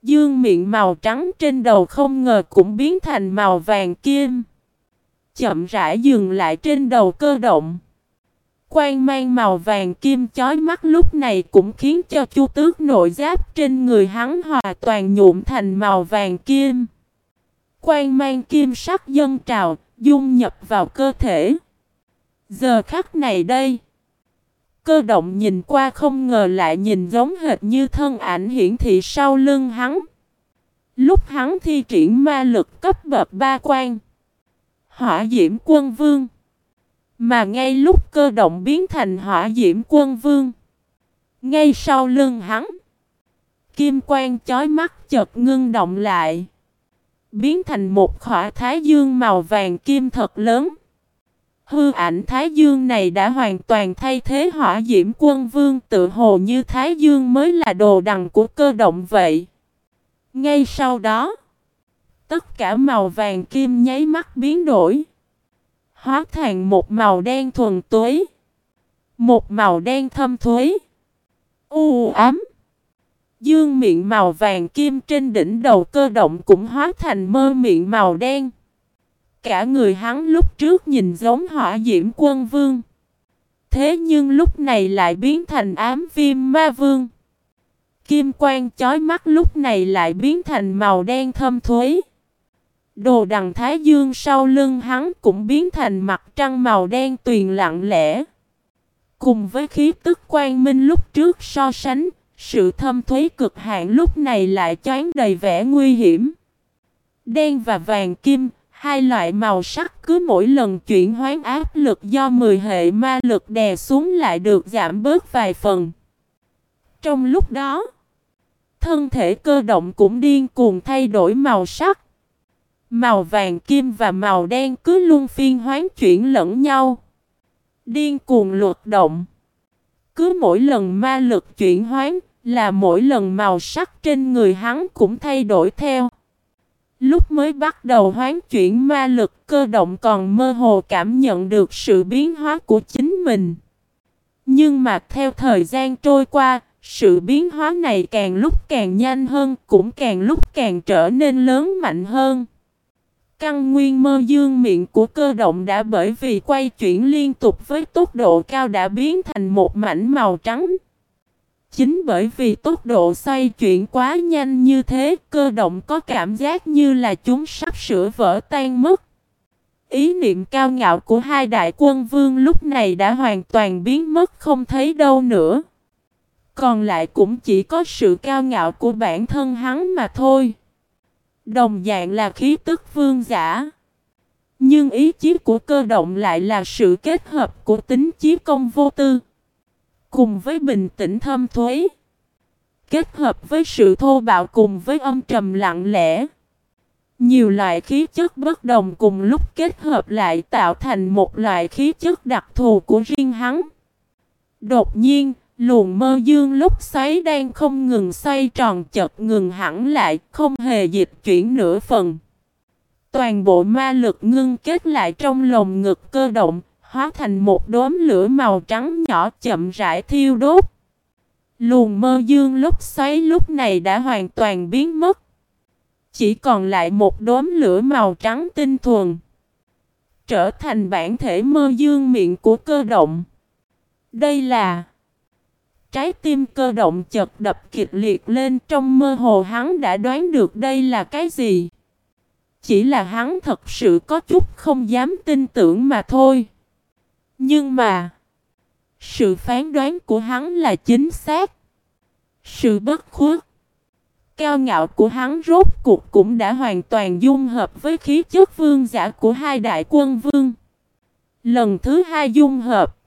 Dương miệng màu trắng trên đầu không ngờ cũng biến thành màu vàng kim. Chậm rãi dừng lại trên đầu cơ động. Quang mang màu vàng kim chói mắt lúc này cũng khiến cho chu tước nội giáp trên người hắn hòa toàn nhuộm thành màu vàng kim. Quang mang kim sắc dân trào, dung nhập vào cơ thể. Giờ khắc này đây. Cơ động nhìn qua không ngờ lại nhìn giống hệt như thân ảnh hiển thị sau lưng hắn. Lúc hắn thi triển ma lực cấp bậc ba quan. Hỏa diễm quân vương. Mà ngay lúc cơ động biến thành hỏa diễm quân vương. Ngay sau lưng hắn. Kim quang chói mắt chợt ngưng động lại. Biến thành một khỏa thái dương màu vàng kim thật lớn. Hư ảnh Thái Dương này đã hoàn toàn thay thế hỏa diễm quân vương tự hồ như Thái Dương mới là đồ đằng của cơ động vậy. Ngay sau đó, tất cả màu vàng kim nháy mắt biến đổi. Hóa thành một màu đen thuần túy. Một màu đen thâm thúy, U ám. Dương miệng màu vàng kim trên đỉnh đầu cơ động cũng hóa thành mơ miệng màu đen. Cả người hắn lúc trước nhìn giống hỏa diễm quân vương. Thế nhưng lúc này lại biến thành ám viêm ma vương. Kim quang chói mắt lúc này lại biến thành màu đen thâm thuế. Đồ đằng Thái Dương sau lưng hắn cũng biến thành mặt trăng màu đen tuyền lặng lẽ. Cùng với khí tức quang minh lúc trước so sánh, sự thâm thuế cực hạn lúc này lại choáng đầy vẻ nguy hiểm. Đen và vàng kim, hai loại màu sắc cứ mỗi lần chuyển hoán áp lực do 10 hệ ma lực đè xuống lại được giảm bớt vài phần. Trong lúc đó, thân thể cơ động cũng điên cuồng thay đổi màu sắc. Màu vàng kim và màu đen cứ luôn phiên hoán chuyển lẫn nhau. Điên cuồng luật động. Cứ mỗi lần ma lực chuyển hoán là mỗi lần màu sắc trên người hắn cũng thay đổi theo. Lúc mới bắt đầu hoán chuyển ma lực cơ động còn mơ hồ cảm nhận được sự biến hóa của chính mình. Nhưng mà theo thời gian trôi qua, sự biến hóa này càng lúc càng nhanh hơn, cũng càng lúc càng trở nên lớn mạnh hơn. Căn nguyên mơ dương miệng của cơ động đã bởi vì quay chuyển liên tục với tốc độ cao đã biến thành một mảnh màu trắng. Chính bởi vì tốc độ xoay chuyển quá nhanh như thế, cơ động có cảm giác như là chúng sắp sửa vỡ tan mất. Ý niệm cao ngạo của hai đại quân vương lúc này đã hoàn toàn biến mất không thấy đâu nữa. Còn lại cũng chỉ có sự cao ngạo của bản thân hắn mà thôi. Đồng dạng là khí tức vương giả. Nhưng ý chí của cơ động lại là sự kết hợp của tính chí công vô tư. Cùng với bình tĩnh thâm thuế. Kết hợp với sự thô bạo cùng với âm trầm lặng lẽ. Nhiều loại khí chất bất đồng cùng lúc kết hợp lại tạo thành một loại khí chất đặc thù của riêng hắn. Đột nhiên, Luồng mơ dương lúc xoáy đang không ngừng xoay tròn chật ngừng hẳn lại, không hề dịch chuyển nửa phần. Toàn bộ ma lực ngưng kết lại trong lồng ngực cơ động, hóa thành một đốm lửa màu trắng nhỏ chậm rãi thiêu đốt. Luồng mơ dương lúc xoáy lúc này đã hoàn toàn biến mất. Chỉ còn lại một đốm lửa màu trắng tinh thuần. Trở thành bản thể mơ dương miệng của cơ động. Đây là Trái tim cơ động chật đập kịch liệt lên trong mơ hồ hắn đã đoán được đây là cái gì. Chỉ là hắn thật sự có chút không dám tin tưởng mà thôi. Nhưng mà, sự phán đoán của hắn là chính xác. Sự bất khuất, cao ngạo của hắn rốt cuộc cũng đã hoàn toàn dung hợp với khí chất vương giả của hai đại quân vương. Lần thứ hai dung hợp,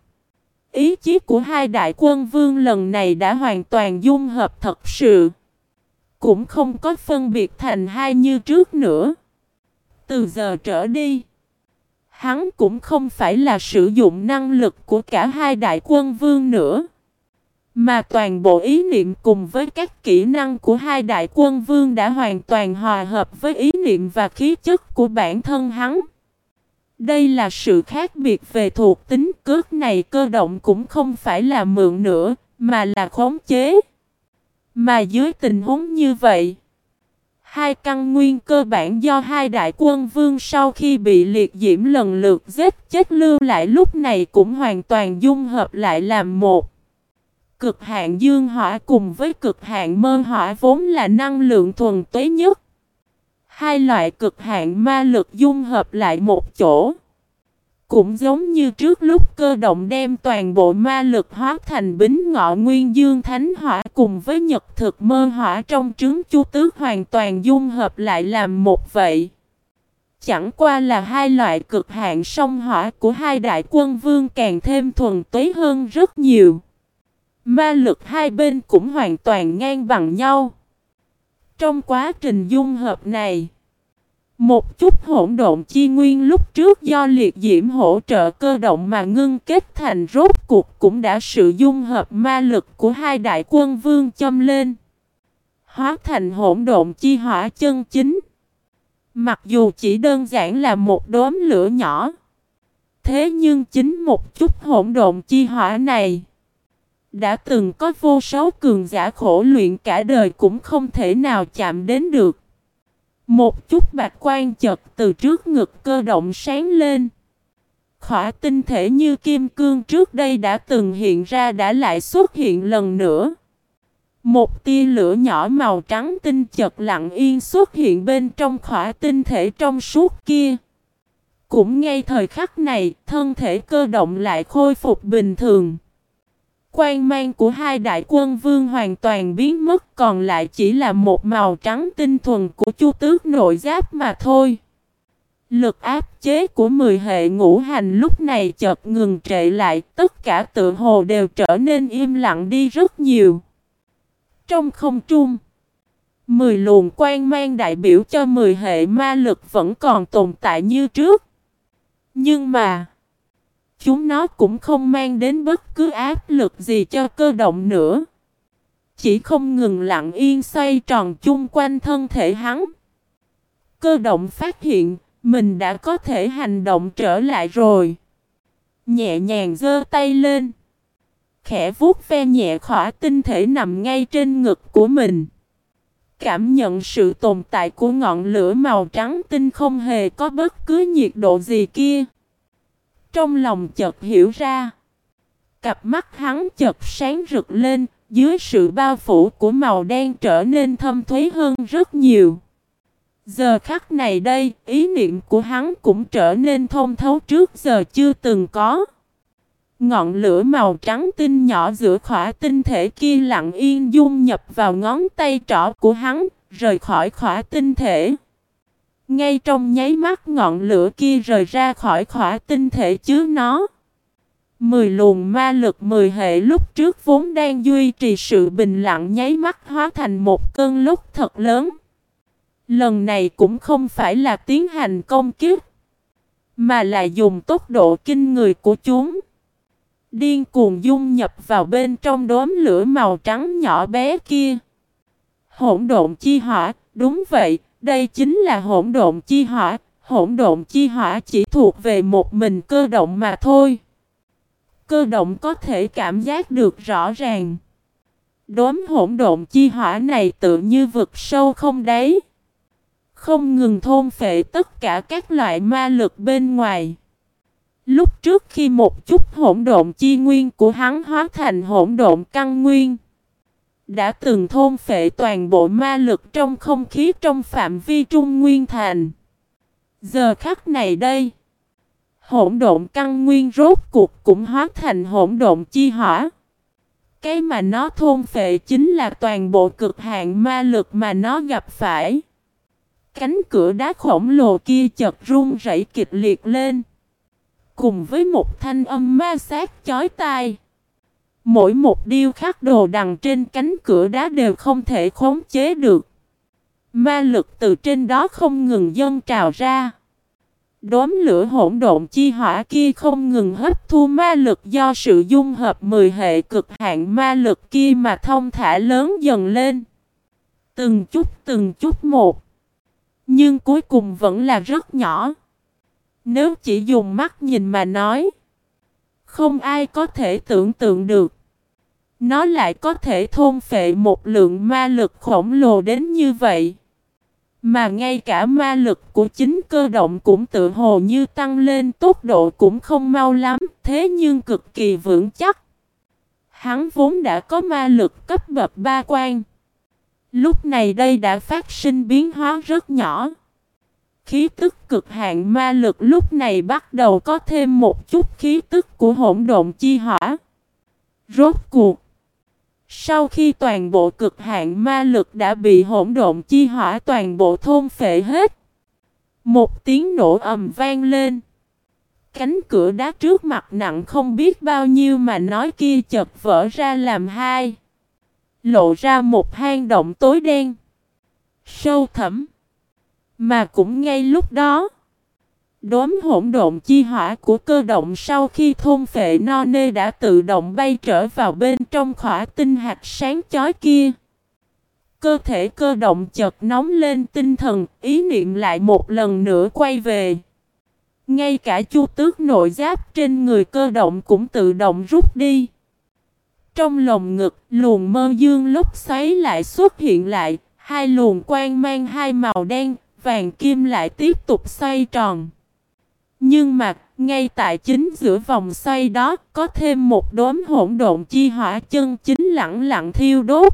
Ý chí của hai đại quân vương lần này đã hoàn toàn dung hợp thật sự. Cũng không có phân biệt thành hai như trước nữa. Từ giờ trở đi, hắn cũng không phải là sử dụng năng lực của cả hai đại quân vương nữa. Mà toàn bộ ý niệm cùng với các kỹ năng của hai đại quân vương đã hoàn toàn hòa hợp với ý niệm và khí chất của bản thân hắn. Đây là sự khác biệt về thuộc tính cước này cơ động cũng không phải là mượn nữa, mà là khống chế. Mà dưới tình huống như vậy, hai căn nguyên cơ bản do hai đại quân vương sau khi bị liệt diễm lần lượt giết chết lưu lại lúc này cũng hoàn toàn dung hợp lại làm một. Cực hạn dương hỏa cùng với cực hạn mơ hỏa vốn là năng lượng thuần túy nhất. Hai loại cực hạn ma lực dung hợp lại một chỗ. Cũng giống như trước lúc cơ động đem toàn bộ ma lực hóa thành bính ngọ nguyên dương thánh hỏa cùng với nhật thực mơ hỏa trong trứng chu tước hoàn toàn dung hợp lại làm một vậy. Chẳng qua là hai loại cực hạn song hỏa của hai đại quân vương càng thêm thuần túy hơn rất nhiều. Ma lực hai bên cũng hoàn toàn ngang bằng nhau. Trong quá trình dung hợp này, Một chút hỗn độn chi nguyên lúc trước do liệt diễm hỗ trợ cơ động mà ngưng kết thành rốt cuộc cũng đã sự dung hợp ma lực của hai đại quân vương châm lên. Hóa thành hỗn độn chi hỏa chân chính. Mặc dù chỉ đơn giản là một đốm lửa nhỏ. Thế nhưng chính một chút hỗn độn chi hỏa này đã từng có vô số cường giả khổ luyện cả đời cũng không thể nào chạm đến được. Một chút bạch quan chật từ trước ngực cơ động sáng lên. Khỏa tinh thể như kim cương trước đây đã từng hiện ra đã lại xuất hiện lần nữa. Một tia lửa nhỏ màu trắng tinh chật lặng yên xuất hiện bên trong khỏa tinh thể trong suốt kia. Cũng ngay thời khắc này, thân thể cơ động lại khôi phục bình thường. Quan mang của hai đại quân vương hoàn toàn biến mất còn lại chỉ là một màu trắng tinh thuần của chu tước nội giáp mà thôi. Lực áp chế của 10 hệ ngũ hành lúc này chợt ngừng trệ lại, tất cả tự hồ đều trở nên im lặng đi rất nhiều. Trong không trung, 10 luồng quan mang đại biểu cho 10 hệ ma lực vẫn còn tồn tại như trước. Nhưng mà, chúng nó cũng không mang đến bất cứ áp lực gì cho cơ động nữa. Chỉ không ngừng lặng yên xoay tròn chung quanh thân thể hắn. Cơ động phát hiện, mình đã có thể hành động trở lại rồi. Nhẹ nhàng giơ tay lên. Khẽ vuốt ve nhẹ khỏa tinh thể nằm ngay trên ngực của mình. Cảm nhận sự tồn tại của ngọn lửa màu trắng tinh không hề có bất cứ nhiệt độ gì kia. Trong lòng chợt hiểu ra. Cặp mắt hắn chợt sáng rực lên, dưới sự bao phủ của màu đen trở nên thâm thúy hơn rất nhiều. Giờ khắc này đây, ý niệm của hắn cũng trở nên thông thấu trước giờ chưa từng có. Ngọn lửa màu trắng tinh nhỏ giữa khỏa tinh thể kia lặng yên dung nhập vào ngón tay trỏ của hắn, rời khỏi khỏa tinh thể. Ngay trong nháy mắt ngọn lửa kia rời ra khỏi khỏa tinh thể chứa nó. Mười luồng ma lực mười hệ lúc trước vốn đang duy trì sự bình lặng nháy mắt hóa thành một cơn lúc thật lớn. Lần này cũng không phải là tiến hành công kiếp, mà là dùng tốc độ kinh người của chúng. Điên cuồng dung nhập vào bên trong đốm lửa màu trắng nhỏ bé kia. Hỗn độn chi hỏa, đúng vậy, đây chính là hỗn độn chi hỏa, hỗn độn chi hỏa chỉ thuộc về một mình cơ động mà thôi. Cơ động có thể cảm giác được rõ ràng. Đốm hỗn độn chi hỏa này tự như vực sâu không đáy. Không ngừng thôn phệ tất cả các loại ma lực bên ngoài. Lúc trước khi một chút hỗn độn chi nguyên của hắn hóa thành hỗn độn căn nguyên đã từng thôn phệ toàn bộ ma lực trong không khí trong phạm vi Trung Nguyên Thành. Giờ khắc này đây, hỗn độn căn nguyên rốt cuộc cũng hóa thành hỗn độn chi hỏa. Cái mà nó thôn phệ chính là toàn bộ cực hạn ma lực mà nó gặp phải. Cánh cửa đá khổng lồ kia chật rung rẩy kịch liệt lên. Cùng với một thanh âm ma sát chói tai. Mỗi một điêu khắc đồ đằng trên cánh cửa đá đều không thể khống chế được. Ma lực từ trên đó không ngừng dâng trào ra. Đốm lửa hỗn độn chi hỏa kia không ngừng hấp thu ma lực do sự dung hợp 10 hệ cực hạn ma lực kia mà thông thả lớn dần lên. Từng chút từng chút một. Nhưng cuối cùng vẫn là rất nhỏ. Nếu chỉ dùng mắt nhìn mà nói. Không ai có thể tưởng tượng được. Nó lại có thể thôn phệ một lượng ma lực khổng lồ đến như vậy. Mà ngay cả ma lực của chính cơ động cũng tự hồ như tăng lên tốc độ cũng không mau lắm, thế nhưng cực kỳ vững chắc. Hắn vốn đã có ma lực cấp bậc ba quan. Lúc này đây đã phát sinh biến hóa rất nhỏ. Khí tức cực hạn ma lực lúc này bắt đầu có thêm một chút khí tức của hỗn độn chi hỏa. Rốt cuộc. Sau khi toàn bộ cực hạn ma lực đã bị hỗn độn chi hỏa toàn bộ thôn phệ hết. Một tiếng nổ ầm vang lên. Cánh cửa đá trước mặt nặng không biết bao nhiêu mà nói kia chật vỡ ra làm hai. Lộ ra một hang động tối đen. Sâu thẳm. Mà cũng ngay lúc đó, đốm hỗn độn chi hỏa của cơ động sau khi thôn phệ no nê đã tự động bay trở vào bên trong khỏa tinh hạt sáng chói kia. Cơ thể cơ động chợt nóng lên tinh thần, ý niệm lại một lần nữa quay về. Ngay cả chu tước nội giáp trên người cơ động cũng tự động rút đi. Trong lồng ngực, luồng mơ dương lúc xoáy lại xuất hiện lại, hai luồng quang mang hai màu đen, vàng kim lại tiếp tục xoay tròn. Nhưng mà, ngay tại chính giữa vòng xoay đó, có thêm một đốm hỗn độn chi hỏa chân chính lặng lặng thiêu đốt.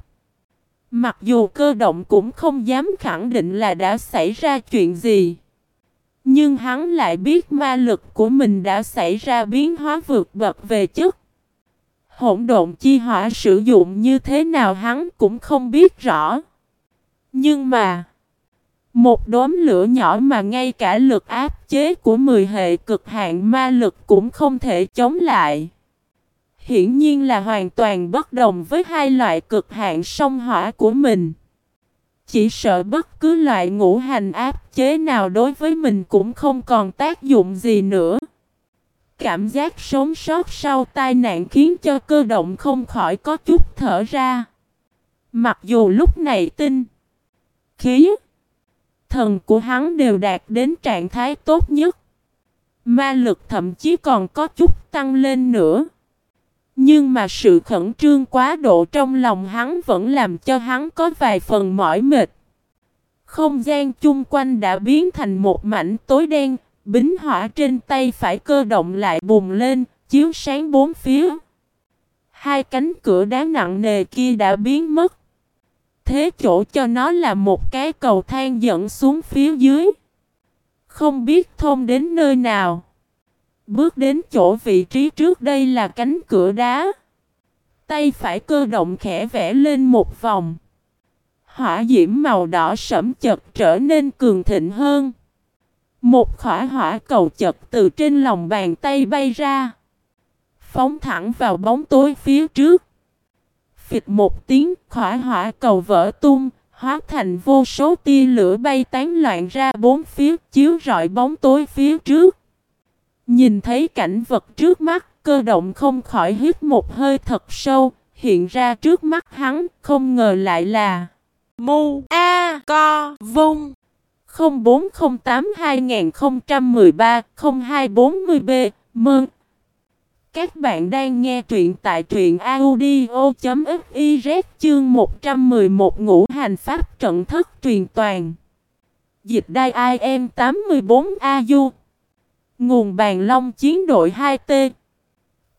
Mặc dù cơ động cũng không dám khẳng định là đã xảy ra chuyện gì. Nhưng hắn lại biết ma lực của mình đã xảy ra biến hóa vượt bậc về chất. Hỗn độn chi hỏa sử dụng như thế nào hắn cũng không biết rõ. Nhưng mà, một đốm lửa nhỏ mà ngay cả lực áp chế của 10 hệ cực hạn ma lực cũng không thể chống lại. Hiển nhiên là hoàn toàn bất đồng với hai loại cực hạn sông hỏa của mình. Chỉ sợ bất cứ loại ngũ hành áp chế nào đối với mình cũng không còn tác dụng gì nữa. Cảm giác sống sót sau tai nạn khiến cho cơ động không khỏi có chút thở ra. Mặc dù lúc này tin khí, thần của hắn đều đạt đến trạng thái tốt nhất. Ma lực thậm chí còn có chút tăng lên nữa. Nhưng mà sự khẩn trương quá độ trong lòng hắn vẫn làm cho hắn có vài phần mỏi mệt. Không gian chung quanh đã biến thành một mảnh tối đen, bính hỏa trên tay phải cơ động lại bùng lên, chiếu sáng bốn phía. Hai cánh cửa đá nặng nề kia đã biến mất. Thế chỗ cho nó là một cái cầu thang dẫn xuống phía dưới. Không biết thông đến nơi nào. Bước đến chỗ vị trí trước đây là cánh cửa đá. Tay phải cơ động khẽ vẽ lên một vòng. Hỏa diễm màu đỏ sẫm chật trở nên cường thịnh hơn. Một khỏa hỏa cầu chật từ trên lòng bàn tay bay ra. Phóng thẳng vào bóng tối phía trước. Phịch một tiếng khỏa hỏa cầu vỡ tung, hóa thành vô số tia lửa bay tán loạn ra bốn phía chiếu rọi bóng tối phía trước. Nhìn thấy cảnh vật trước mắt, cơ động không khỏi hít một hơi thật sâu, hiện ra trước mắt hắn, không ngờ lại là Mu A Co Vung 0408-2013-0240B mơn các bạn đang nghe truyện tại truyện audio.fiz chương 111 ngũ hành pháp trận thức truyền toàn. Dịch đai IM 84AU Nguồn bàn long chiến đội 2T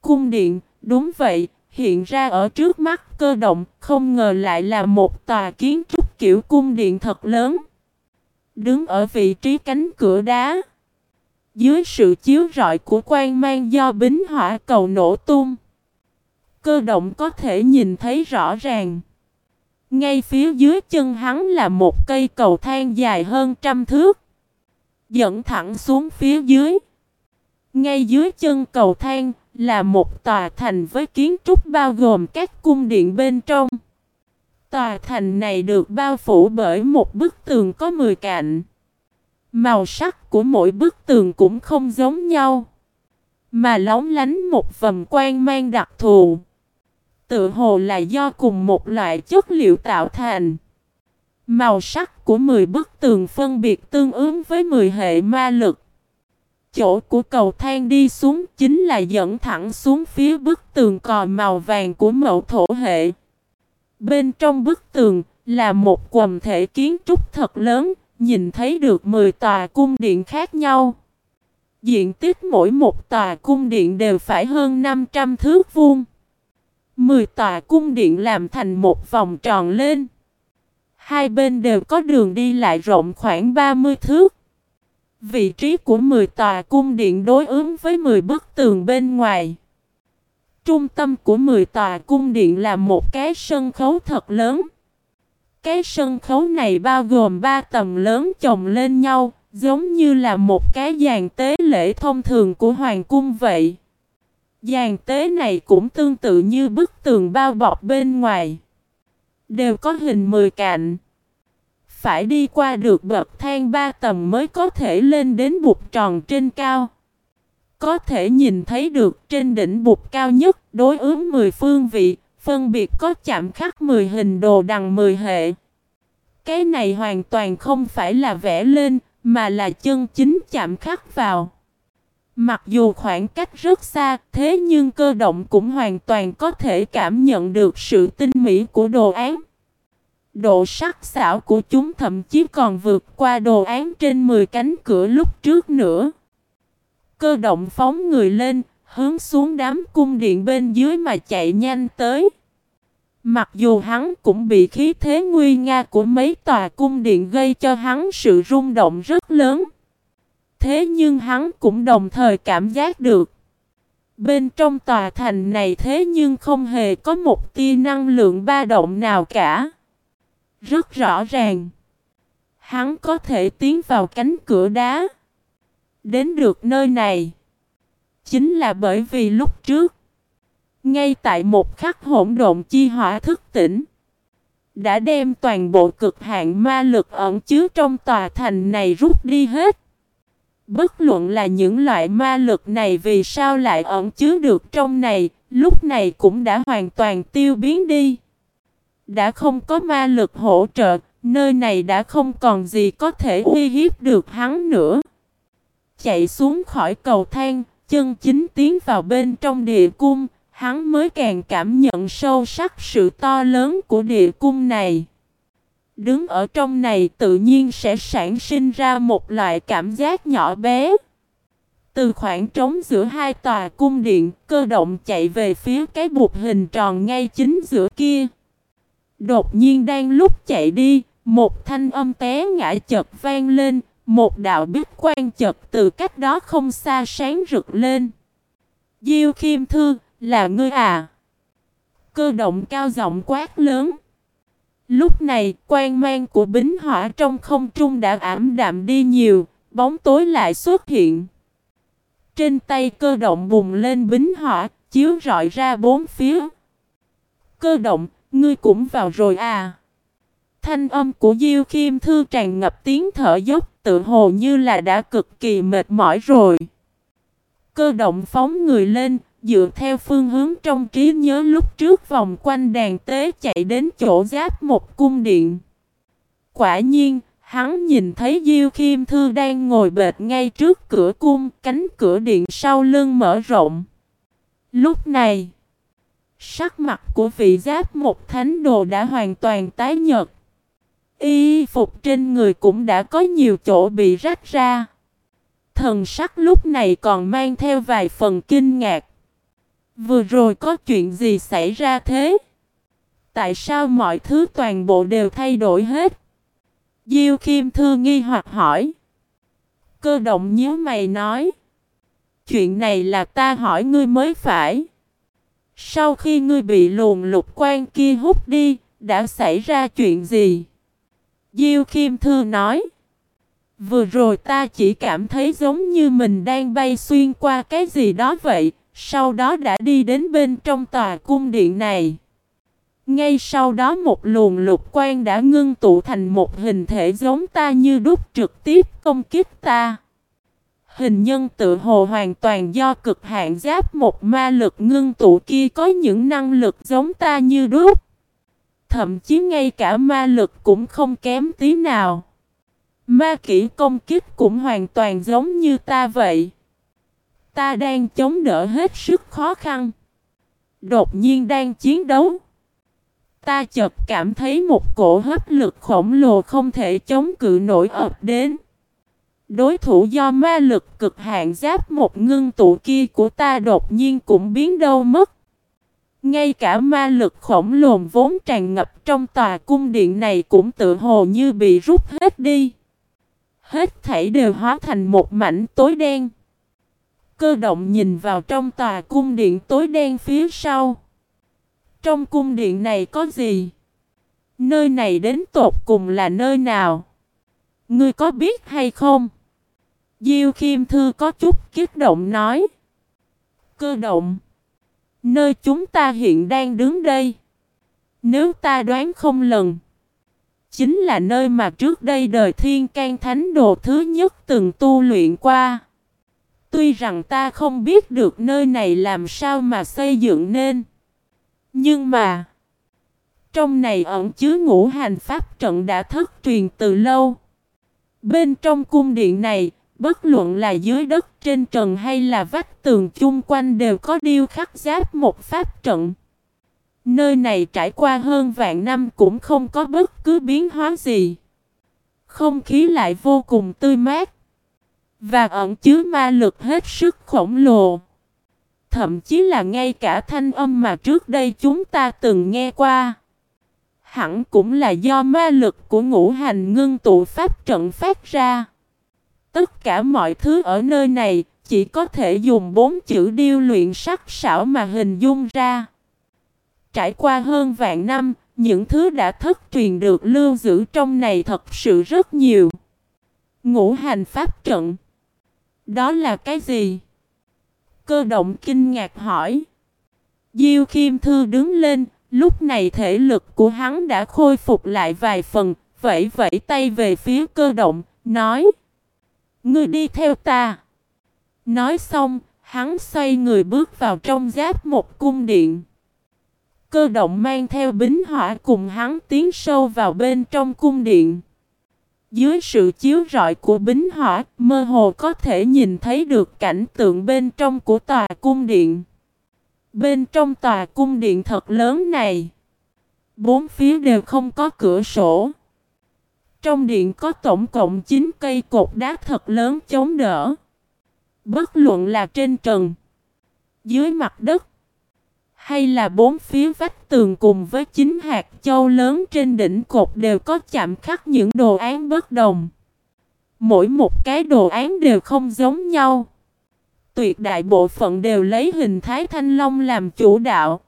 Cung điện, đúng vậy, hiện ra ở trước mắt cơ động, không ngờ lại là một tòa kiến trúc kiểu cung điện thật lớn. Đứng ở vị trí cánh cửa đá. Dưới sự chiếu rọi của quan mang do bính hỏa cầu nổ tung. Cơ động có thể nhìn thấy rõ ràng. Ngay phía dưới chân hắn là một cây cầu thang dài hơn trăm thước. Dẫn thẳng xuống phía dưới. Ngay dưới chân cầu thang là một tòa thành với kiến trúc bao gồm các cung điện bên trong. Tòa thành này được bao phủ bởi một bức tường có 10 cạnh. Màu sắc của mỗi bức tường cũng không giống nhau. Mà lóng lánh một vầm quang mang đặc thù. Tự hồ là do cùng một loại chất liệu tạo thành. Màu sắc của 10 bức tường phân biệt tương ứng với 10 hệ ma lực. Chỗ của cầu thang đi xuống chính là dẫn thẳng xuống phía bức tường cò màu vàng của mẫu thổ hệ. Bên trong bức tường là một quầm thể kiến trúc thật lớn, nhìn thấy được 10 tòa cung điện khác nhau. Diện tích mỗi một tòa cung điện đều phải hơn 500 thước vuông. 10 tòa cung điện làm thành một vòng tròn lên. Hai bên đều có đường đi lại rộng khoảng 30 thước. Vị trí của 10 tòa cung điện đối ứng với 10 bức tường bên ngoài. Trung tâm của 10 tòa cung điện là một cái sân khấu thật lớn. Cái sân khấu này bao gồm 3 tầng lớn chồng lên nhau, giống như là một cái dàn tế lễ thông thường của hoàng cung vậy. Dàn tế này cũng tương tự như bức tường bao bọc bên ngoài. Đều có hình 10 cạnh. phải đi qua được bậc thang ba tầng mới có thể lên đến bục tròn trên cao. Có thể nhìn thấy được trên đỉnh bục cao nhất đối ứng 10 phương vị, phân biệt có chạm khắc 10 hình đồ đằng 10 hệ. Cái này hoàn toàn không phải là vẽ lên, mà là chân chính chạm khắc vào. Mặc dù khoảng cách rất xa, thế nhưng cơ động cũng hoàn toàn có thể cảm nhận được sự tinh mỹ của đồ án. Độ sắc xảo của chúng thậm chí còn vượt qua đồ án trên 10 cánh cửa lúc trước nữa. Cơ động phóng người lên, hướng xuống đám cung điện bên dưới mà chạy nhanh tới. Mặc dù hắn cũng bị khí thế nguy nga của mấy tòa cung điện gây cho hắn sự rung động rất lớn. Thế nhưng hắn cũng đồng thời cảm giác được. Bên trong tòa thành này thế nhưng không hề có một tia năng lượng ba động nào cả. Rất rõ ràng. Hắn có thể tiến vào cánh cửa đá. Đến được nơi này. Chính là bởi vì lúc trước. Ngay tại một khắc hỗn độn chi hỏa thức tỉnh. Đã đem toàn bộ cực hạn ma lực ẩn chứa trong tòa thành này rút đi hết. Bất luận là những loại ma lực này vì sao lại ẩn chứa được trong này, lúc này cũng đã hoàn toàn tiêu biến đi. Đã không có ma lực hỗ trợ, nơi này đã không còn gì có thể uy hiếp được hắn nữa. Chạy xuống khỏi cầu thang, chân chính tiến vào bên trong địa cung, hắn mới càng cảm nhận sâu sắc sự to lớn của địa cung này. Đứng ở trong này tự nhiên sẽ sản sinh ra một loại cảm giác nhỏ bé. Từ khoảng trống giữa hai tòa cung điện, cơ động chạy về phía cái bục hình tròn ngay chính giữa kia. Đột nhiên đang lúc chạy đi, một thanh âm té ngã chợt vang lên, một đạo bích quan chợt từ cách đó không xa sáng rực lên. Diêu Khiêm Thư, là ngươi à? Cơ động cao giọng quát lớn. Lúc này, quan mang của bính hỏa trong không trung đã ảm đạm đi nhiều, bóng tối lại xuất hiện. Trên tay cơ động bùng lên bính hỏa, chiếu rọi ra bốn phía. Cơ động, ngươi cũng vào rồi à? Thanh âm của Diêu Khiêm Thư tràn ngập tiếng thở dốc, tự hồ như là đã cực kỳ mệt mỏi rồi. Cơ động phóng người lên, dựa theo phương hướng trong trí nhớ lúc trước vòng quanh đàn tế chạy đến chỗ giáp một cung điện. Quả nhiên, hắn nhìn thấy Diêu Khiêm Thư đang ngồi bệt ngay trước cửa cung, cánh cửa điện sau lưng mở rộng. Lúc này, sắc mặt của vị giáp một thánh đồ đã hoàn toàn tái nhợt. Y phục trên người cũng đã có nhiều chỗ bị rách ra. Thần sắc lúc này còn mang theo vài phần kinh ngạc. Vừa rồi có chuyện gì xảy ra thế? Tại sao mọi thứ toàn bộ đều thay đổi hết? Diêu Kim Thư nghi hoặc hỏi. Cơ động nhớ mày nói. Chuyện này là ta hỏi ngươi mới phải. Sau khi ngươi bị luồn lục quan kia hút đi, đã xảy ra chuyện gì? Diêu Kim Thư nói. Vừa rồi ta chỉ cảm thấy giống như mình đang bay xuyên qua cái gì đó vậy, sau đó đã đi đến bên trong tòa cung điện này. Ngay sau đó một luồng lục quan đã ngưng tụ thành một hình thể giống ta như đúc trực tiếp công kích ta. Hình nhân tự hồ hoàn toàn do cực hạn giáp một ma lực ngưng tụ kia có những năng lực giống ta như đúc. Thậm chí ngay cả ma lực cũng không kém tí nào. Ma kỹ công kích cũng hoàn toàn giống như ta vậy. Ta đang chống đỡ hết sức khó khăn. Đột nhiên đang chiến đấu. Ta chợt cảm thấy một cổ hấp lực khổng lồ không thể chống cự nổi ập đến. Đối thủ do ma lực cực hạn giáp một ngưng tụ kia của ta đột nhiên cũng biến đâu mất. Ngay cả ma lực khổng lồ vốn tràn ngập trong tòa cung điện này cũng tự hồ như bị rút hết đi. Hết thảy đều hóa thành một mảnh tối đen. Cơ động nhìn vào trong tòa cung điện tối đen phía sau. Trong cung điện này có gì? Nơi này đến tột cùng là nơi nào? Ngươi có biết hay không? Diêu Khiêm Thư có chút kiếp động nói. Cơ động. Nơi chúng ta hiện đang đứng đây. Nếu ta đoán không lần. chính là nơi mà trước đây đời thiên can thánh đồ thứ nhất từng tu luyện qua. Tuy rằng ta không biết được nơi này làm sao mà xây dựng nên. Nhưng mà, trong này ẩn chứa ngũ hành pháp trận đã thất truyền từ lâu. Bên trong cung điện này, bất luận là dưới đất, trên trần hay là vách tường chung quanh đều có điêu khắc giáp một pháp trận. Nơi này trải qua hơn vạn năm cũng không có bất cứ biến hóa gì. Không khí lại vô cùng tươi mát. Và ẩn chứa ma lực hết sức khổng lồ. Thậm chí là ngay cả thanh âm mà trước đây chúng ta từng nghe qua. Hẳn cũng là do ma lực của ngũ hành ngưng tụ pháp trận phát ra. Tất cả mọi thứ ở nơi này chỉ có thể dùng bốn chữ điêu luyện sắc sảo mà hình dung ra. Trải qua hơn vạn năm, những thứ đã thất truyền được lưu giữ trong này thật sự rất nhiều. Ngũ hành pháp trận. Đó là cái gì? Cơ động kinh ngạc hỏi. Diêu Khiêm Thư đứng lên, lúc này thể lực của hắn đã khôi phục lại vài phần, vẫy vẫy tay về phía cơ động, nói. Ngươi đi theo ta. Nói xong, hắn xoay người bước vào trong giáp một cung điện. Cơ động mang theo bính hỏa cùng hắn tiến sâu vào bên trong cung điện. Dưới sự chiếu rọi của bính hỏa, mơ hồ có thể nhìn thấy được cảnh tượng bên trong của tòa cung điện. Bên trong tòa cung điện thật lớn này, bốn phía đều không có cửa sổ. Trong điện có tổng cộng 9 cây cột đá thật lớn chống đỡ. Bất luận là trên trần, dưới mặt đất, hay là bốn phía vách tường cùng với chín hạt châu lớn trên đỉnh cột đều có chạm khắc những đồ án bất đồng. Mỗi một cái đồ án đều không giống nhau. Tuyệt đại bộ phận đều lấy hình thái thanh long làm chủ đạo.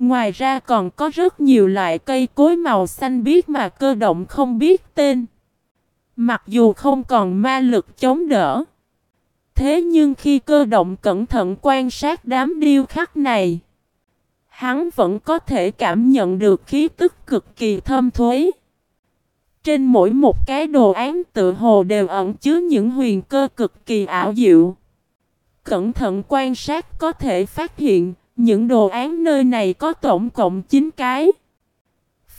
Ngoài ra còn có rất nhiều loại cây cối màu xanh biếc mà cơ động không biết tên. Mặc dù không còn ma lực chống đỡ. Thế nhưng khi cơ động cẩn thận quan sát đám điêu khắc này, hắn vẫn có thể cảm nhận được khí tức cực kỳ thâm thuế. Trên mỗi một cái đồ án tự hồ đều ẩn chứa những huyền cơ cực kỳ ảo diệu. Cẩn thận quan sát có thể phát hiện những đồ án nơi này có tổng cộng 9 cái.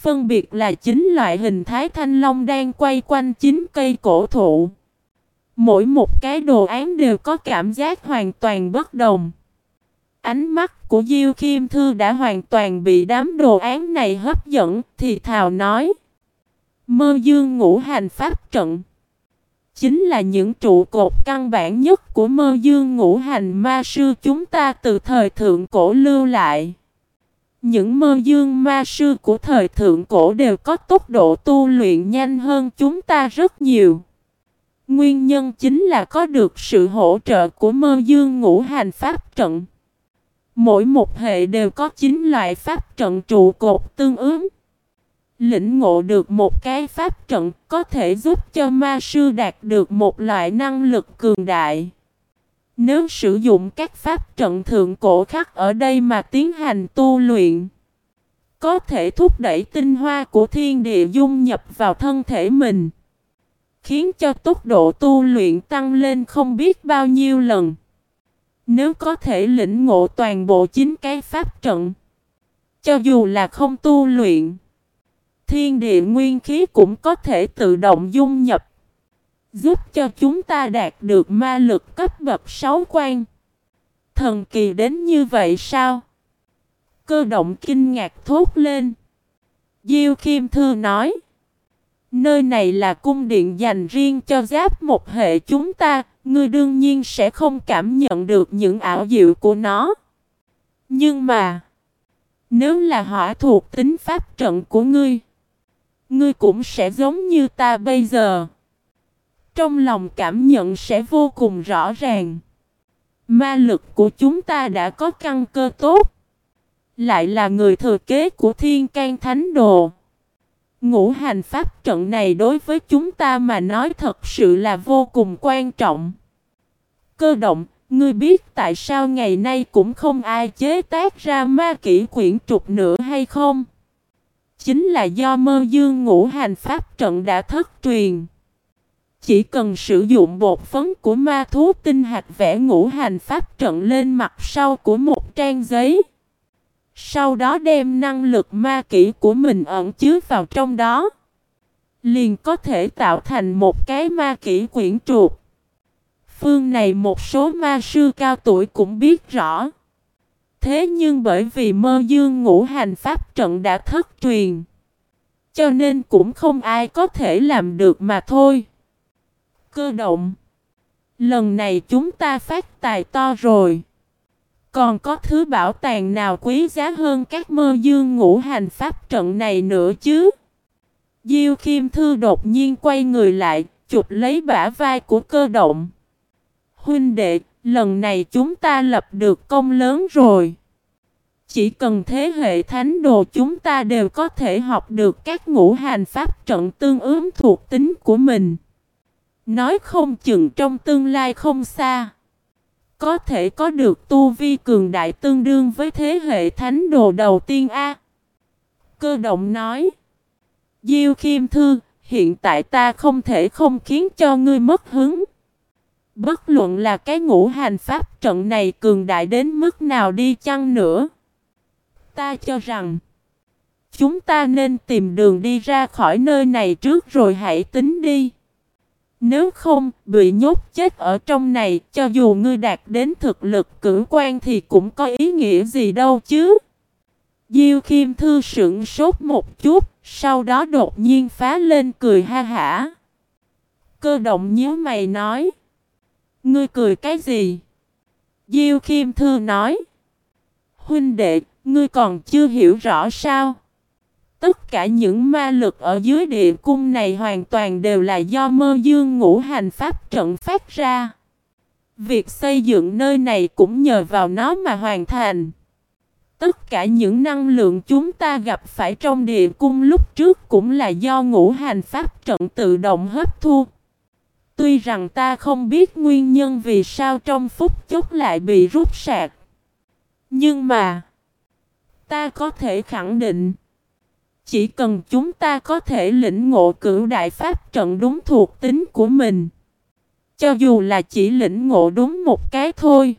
Phân biệt là 9 loại hình thái thanh long đang quay quanh 9 cây cổ thụ. Mỗi một cái đồ án đều có cảm giác hoàn toàn bất đồng. Ánh mắt của Diêu Kim Thư đã hoàn toàn bị đám đồ án này hấp dẫn, thì thào nói. Mơ dương ngũ hành pháp trận chính là những trụ cột căn bản nhất của mơ dương ngũ hành ma sư chúng ta từ thời thượng cổ lưu lại. Những mơ dương ma sư của thời thượng cổ đều có tốc độ tu luyện nhanh hơn chúng ta rất nhiều. Nguyên nhân chính là có được sự hỗ trợ của mơ dương ngũ hành pháp trận. Mỗi một hệ đều có 9 loại pháp trận trụ cột tương ứng. Lĩnh ngộ được một cái pháp trận có thể giúp cho ma sư đạt được một loại năng lực cường đại. Nếu sử dụng các pháp trận thượng cổ khác ở đây mà tiến hành tu luyện, có thể thúc đẩy tinh hoa của thiên địa dung nhập vào thân thể mình, khiến cho tốc độ tu luyện tăng lên không biết bao nhiêu lần. Nếu có thể lĩnh ngộ toàn bộ chính cái pháp trận, cho dù là không tu luyện, thiên địa nguyên khí cũng có thể tự động dung nhập. Giúp cho chúng ta đạt được ma lực cấp bậc sáu quan. Thần kỳ đến như vậy sao? Cơ động kinh ngạc thốt lên. Diêu Khiêm Thư nói. Nơi này là cung điện dành riêng cho giáp một hệ chúng ta, ngươi đương nhiên sẽ không cảm nhận được những ảo diệu của nó. Nhưng mà, nếu là hỏa thuộc tính pháp trận của ngươi, Ngươi cũng sẽ giống như ta bây giờ. Trong lòng cảm nhận sẽ vô cùng rõ ràng. Ma lực của chúng ta đã có căn cơ tốt. Lại là người thừa kế của thiên can thánh đồ. Ngũ hành pháp trận này đối với chúng ta mà nói thật sự là vô cùng quan trọng. Cơ động, ngươi biết tại sao ngày nay cũng không ai chế tác ra ma kỷ quyển trục nữa hay không? Chính là do mơ dương ngũ hành pháp trận đã thất truyền. Chỉ cần sử dụng bột phấn của ma thú tinh hạt vẽ ngũ hành pháp trận lên mặt sau của một trang giấy. Sau đó đem năng lực ma kỹ của mình ẩn chứa vào trong đó. Liền có thể tạo thành một cái ma kỹ quyển trục. Phương này một số ma sư cao tuổi cũng biết rõ. Thế nhưng bởi vì mơ dương ngũ hành pháp trận đã thất truyền. Cho nên cũng không ai có thể làm được mà thôi. Cơ động. Lần này chúng ta phát tài to rồi. Còn có thứ bảo tàng nào quý giá hơn các mơ dương ngũ hành pháp trận này nữa chứ? Diêu Khiêm Thư đột nhiên quay người lại, chụp lấy bả vai của cơ động. Huynh đệ, lần này chúng ta lập được công lớn rồi. Chỉ cần thế hệ thánh đồ chúng ta đều có thể học được các ngũ hành pháp trận tương ứng thuộc tính của mình. Nói không chừng trong tương lai không xa. Có thể có được tu vi cường đại tương đương với thế hệ thánh đồ đầu tiên A. Cơ động nói. Diêu Khiêm Thư, hiện tại ta không thể không khiến cho ngươi mất hứng. Bất luận là cái ngũ hành pháp trận này cường đại đến mức nào đi chăng nữa. Ta cho rằng, chúng ta nên tìm đường đi ra khỏi nơi này trước rồi hãy tính đi. Nếu không, bị nhốt chết ở trong này, cho dù ngươi đạt đến thực lực cử quan thì cũng có ý nghĩa gì đâu chứ. Diêu Khiêm Thư sững sốt một chút, sau đó đột nhiên phá lên cười ha hả. Cơ động nhíu mày nói. Ngươi cười cái gì? Diêu Khiêm Thư nói. Huynh đệ, ngươi còn chưa hiểu rõ sao? Tất cả những ma lực ở dưới địa cung này hoàn toàn đều là do mơ dương ngũ hành pháp trận phát ra. Việc xây dựng nơi này cũng nhờ vào nó mà hoàn thành. Tất cả những năng lượng chúng ta gặp phải trong địa cung lúc trước cũng là do ngũ hành pháp trận tự động hấp thu. Tuy rằng ta không biết nguyên nhân vì sao trong phút chốc lại bị rút sạc. Nhưng mà, ta có thể khẳng định, chỉ cần chúng ta có thể lĩnh ngộ cửu đại pháp trận đúng thuộc tính của mình. Cho dù là chỉ lĩnh ngộ đúng một cái thôi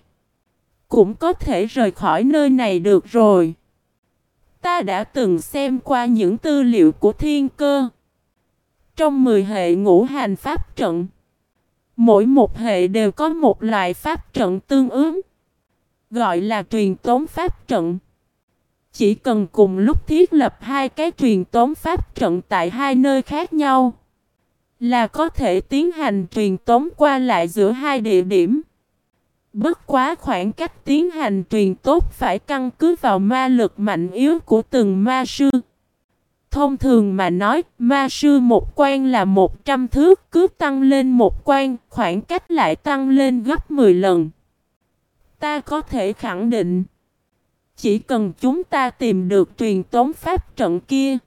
cũng có thể rời khỏi nơi này được rồi. Ta đã từng xem qua những tư liệu của thiên cơ. Trong 10 hệ ngũ hành pháp trận, mỗi một hệ đều có một loại pháp trận tương ứng, gọi là truyền tống pháp trận. Chỉ cần cùng lúc thiết lập hai cái truyền tống pháp trận tại hai nơi khác nhau, là có thể tiến hành truyền tống qua lại giữa hai địa điểm. Bất quá khoảng cách tiến hành truyền tốt phải căn cứ vào ma lực mạnh yếu của từng ma sư. Thông thường mà nói, ma sư một quan là 100 thước, cứ tăng lên một quan, khoảng cách lại tăng lên gấp 10 lần. Ta có thể khẳng định, chỉ cần chúng ta tìm được truyền tống pháp trận kia,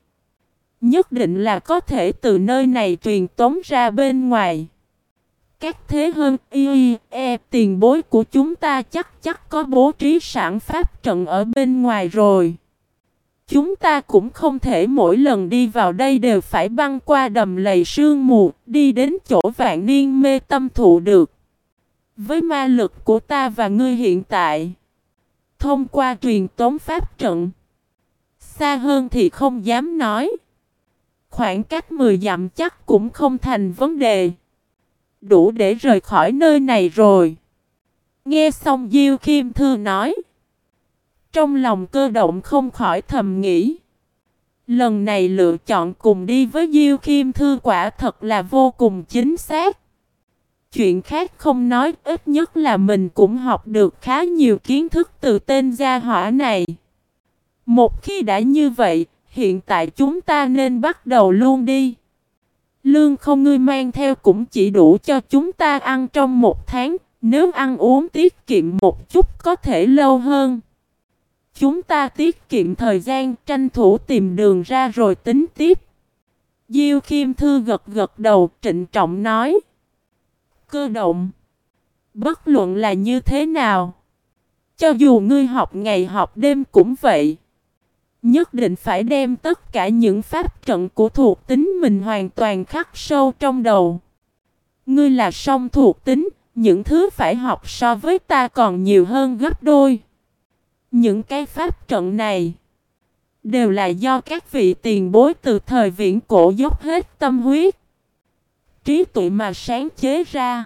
nhất định là có thể từ nơi này truyền tống ra bên ngoài. Các thế hơn y, e tiền bối của chúng ta chắc chắc có bố trí sản pháp trận ở bên ngoài rồi. Chúng ta cũng không thể mỗi lần đi vào đây đều phải băng qua đầm lầy sương mù, đi đến chỗ vạn niên mê tâm thụ được. Với ma lực của ta và ngươi hiện tại, thông qua truyền tống pháp trận, xa hơn thì không dám nói. Khoảng cách 10 dặm chắc cũng không thành vấn đề đủ để rời khỏi nơi này rồi. Nghe xong Diêu Kim Thư nói. Trong lòng cơ động không khỏi thầm nghĩ. Lần này lựa chọn cùng đi với Diêu Kim Thư quả thật là vô cùng chính xác. Chuyện khác không nói, ít nhất là mình cũng học được khá nhiều kiến thức từ tên gia hỏa này. Một khi đã như vậy, hiện tại chúng ta nên bắt đầu luôn đi. Lương không ngươi mang theo cũng chỉ đủ cho chúng ta ăn trong một tháng, nếu ăn uống tiết kiệm một chút có thể lâu hơn. Chúng ta tiết kiệm thời gian tranh thủ tìm đường ra rồi tính tiếp. Diêu Khiêm Thư gật gật đầu trịnh trọng nói. Cơ động. Bất luận là như thế nào. Cho dù ngươi học ngày học đêm cũng vậy. Nhất định phải đem tất cả những pháp trận của thuộc tính mình hoàn toàn khắc sâu trong đầu. Ngươi là song thuộc tính, những thứ phải học so với ta còn nhiều hơn gấp đôi. Những cái pháp trận này đều là do các vị tiền bối từ thời viễn cổ dốc hết tâm huyết. Trí tuệ mà sáng chế ra.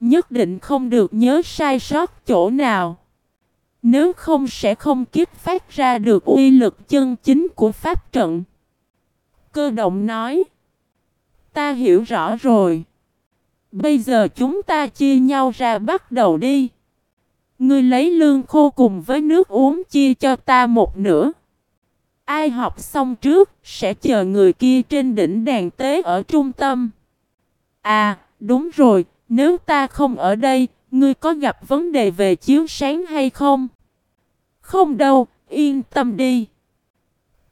Nhất định không được nhớ sai sót chỗ nào. Nếu không sẽ không kích phát ra được uy lực chân chính của pháp trận. Cơ động nói. Ta hiểu rõ rồi. Bây giờ chúng ta chia nhau ra bắt đầu đi. Ngươi lấy lương khô cùng với nước uống chia cho ta một nửa. Ai học xong trước sẽ chờ người kia trên đỉnh đàn tế ở trung tâm. À, đúng rồi, nếu ta không ở đây, ngươi có gặp vấn đề về chiếu sáng hay không? Không đâu, yên tâm đi.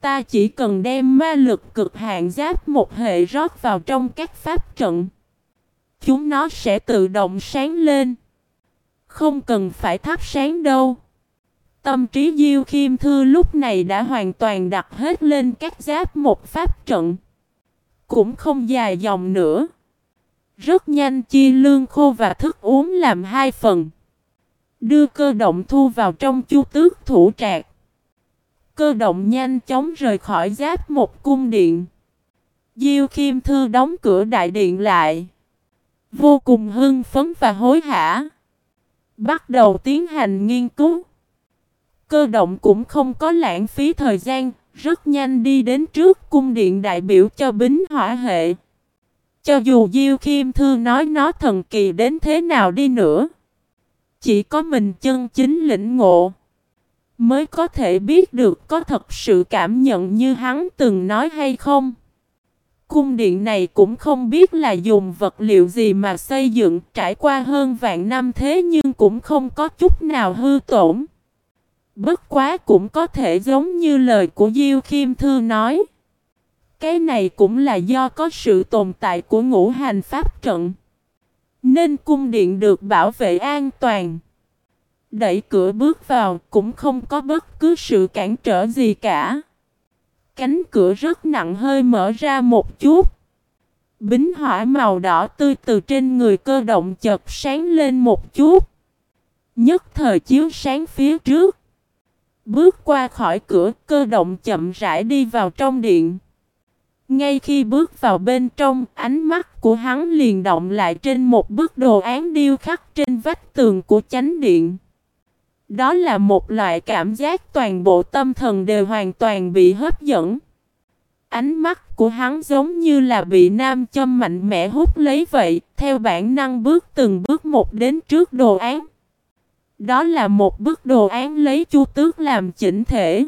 Ta chỉ cần đem ma lực cực hạn giáp một hệ rót vào trong các pháp trận. Chúng nó sẽ tự động sáng lên. Không cần phải thắp sáng đâu. Tâm trí Diêu Khiêm Thư lúc này đã hoàn toàn đặt hết lên các giáp một pháp trận. Cũng không dài dòng nữa. Rất nhanh chia lương khô và thức uống làm hai phần. Đưa cơ động thu vào trong chu tước thủ trạc. Cơ động nhanh chóng rời khỏi giáp một cung điện. Diêu Khiêm Thư đóng cửa đại điện lại. Vô cùng hưng phấn và hối hả. Bắt đầu tiến hành nghiên cứu. Cơ động cũng không có lãng phí thời gian, rất nhanh đi đến trước cung điện đại biểu cho bính hỏa hệ. Cho dù Diêu Khiêm Thư nói nó thần kỳ đến thế nào đi nữa. Chỉ có mình chân chính lĩnh ngộ. Mới có thể biết được có thật sự cảm nhận như hắn từng nói hay không. Cung điện này cũng không biết là dùng vật liệu gì mà xây dựng, trải qua hơn vạn năm thế nhưng cũng không có chút nào hư tổn. Bất quá cũng có thể giống như lời của Diêu Khiêm Thư nói. Cái này cũng là do có sự tồn tại của ngũ hành pháp trận. Nên cung điện được bảo vệ an toàn. Đẩy cửa bước vào cũng không có bất cứ sự cản trở gì cả. Cánh cửa rất nặng hơi mở ra một chút. Bính hỏa màu đỏ tươi từ trên người cơ động chợt sáng lên một chút. Nhất thời chiếu sáng phía trước. Bước qua khỏi cửa cơ động chậm rãi đi vào trong điện. Ngay khi bước vào bên trong, ánh mắt của hắn liền động lại trên một bức đồ án điêu khắc trên vách tường của chánh điện. Đó là một loại cảm giác toàn bộ tâm thần đều hoàn toàn bị hấp dẫn. Ánh mắt của hắn giống như là bị nam châm mạnh mẽ hút lấy vậy, theo bản năng bước từng bước một đến trước đồ án. Đó là một bức đồ án lấy chu tước làm chỉnh thể.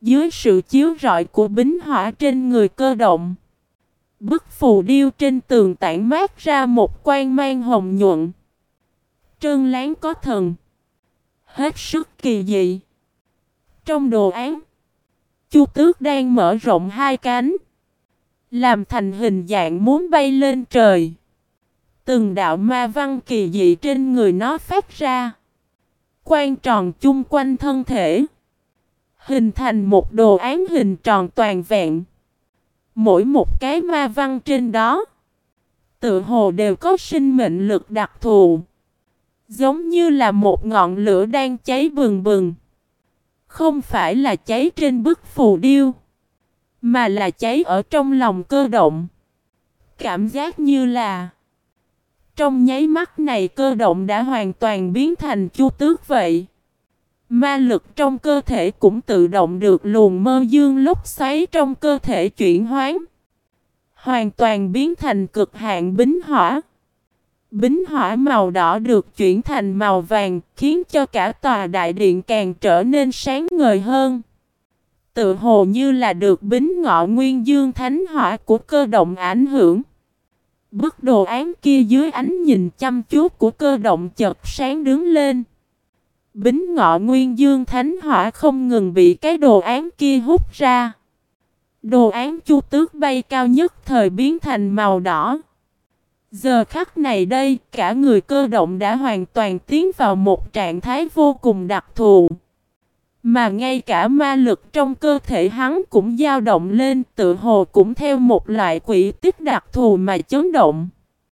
Dưới sự chiếu rọi của bính hỏa trên người cơ động. Bức phù điêu trên tường tản mát ra một quan mang hồng nhuận. Trơn láng có thần. Hết sức kỳ dị. Trong đồ án, Chu tước đang mở rộng hai cánh. Làm thành hình dạng muốn bay lên trời. Từng đạo ma văn kỳ dị trên người nó phát ra. Quan tròn chung quanh thân thể. Hình thành một đồ án hình tròn toàn vẹn. Mỗi một cái ma văn trên đó. Tự hồ đều có sinh mệnh lực đặc thù. Giống như là một ngọn lửa đang cháy bừng bừng. Không phải là cháy trên bức phù điêu. Mà là cháy ở trong lòng cơ động. Cảm giác như là trong nháy mắt này cơ động đã hoàn toàn biến thành chu tước vậy. Ma lực trong cơ thể cũng tự động được luồng mơ dương lúc xoáy trong cơ thể chuyển hoán. Hoàn toàn biến thành cực hạn bính hỏa. Bính hỏa màu đỏ được chuyển thành màu vàng, khiến cho cả tòa đại điện càng trở nên sáng ngời hơn. Tự hồ như là được bính ngọ nguyên dương thánh hỏa của cơ động ảnh hưởng. Bức đồ án kia dưới ánh nhìn chăm chút của cơ động chợt sáng đứng lên. Bính ngọ nguyên dương thánh hỏa không ngừng bị cái đồ án kia hút ra. Đồ án chu tước bay cao nhất thời biến thành màu đỏ. Giờ khắc này đây, cả người cơ động đã hoàn toàn tiến vào một trạng thái vô cùng đặc thù. Mà ngay cả ma lực trong cơ thể hắn cũng dao động lên tự hồ cũng theo một loại quỷ tích đặc thù mà chấn động.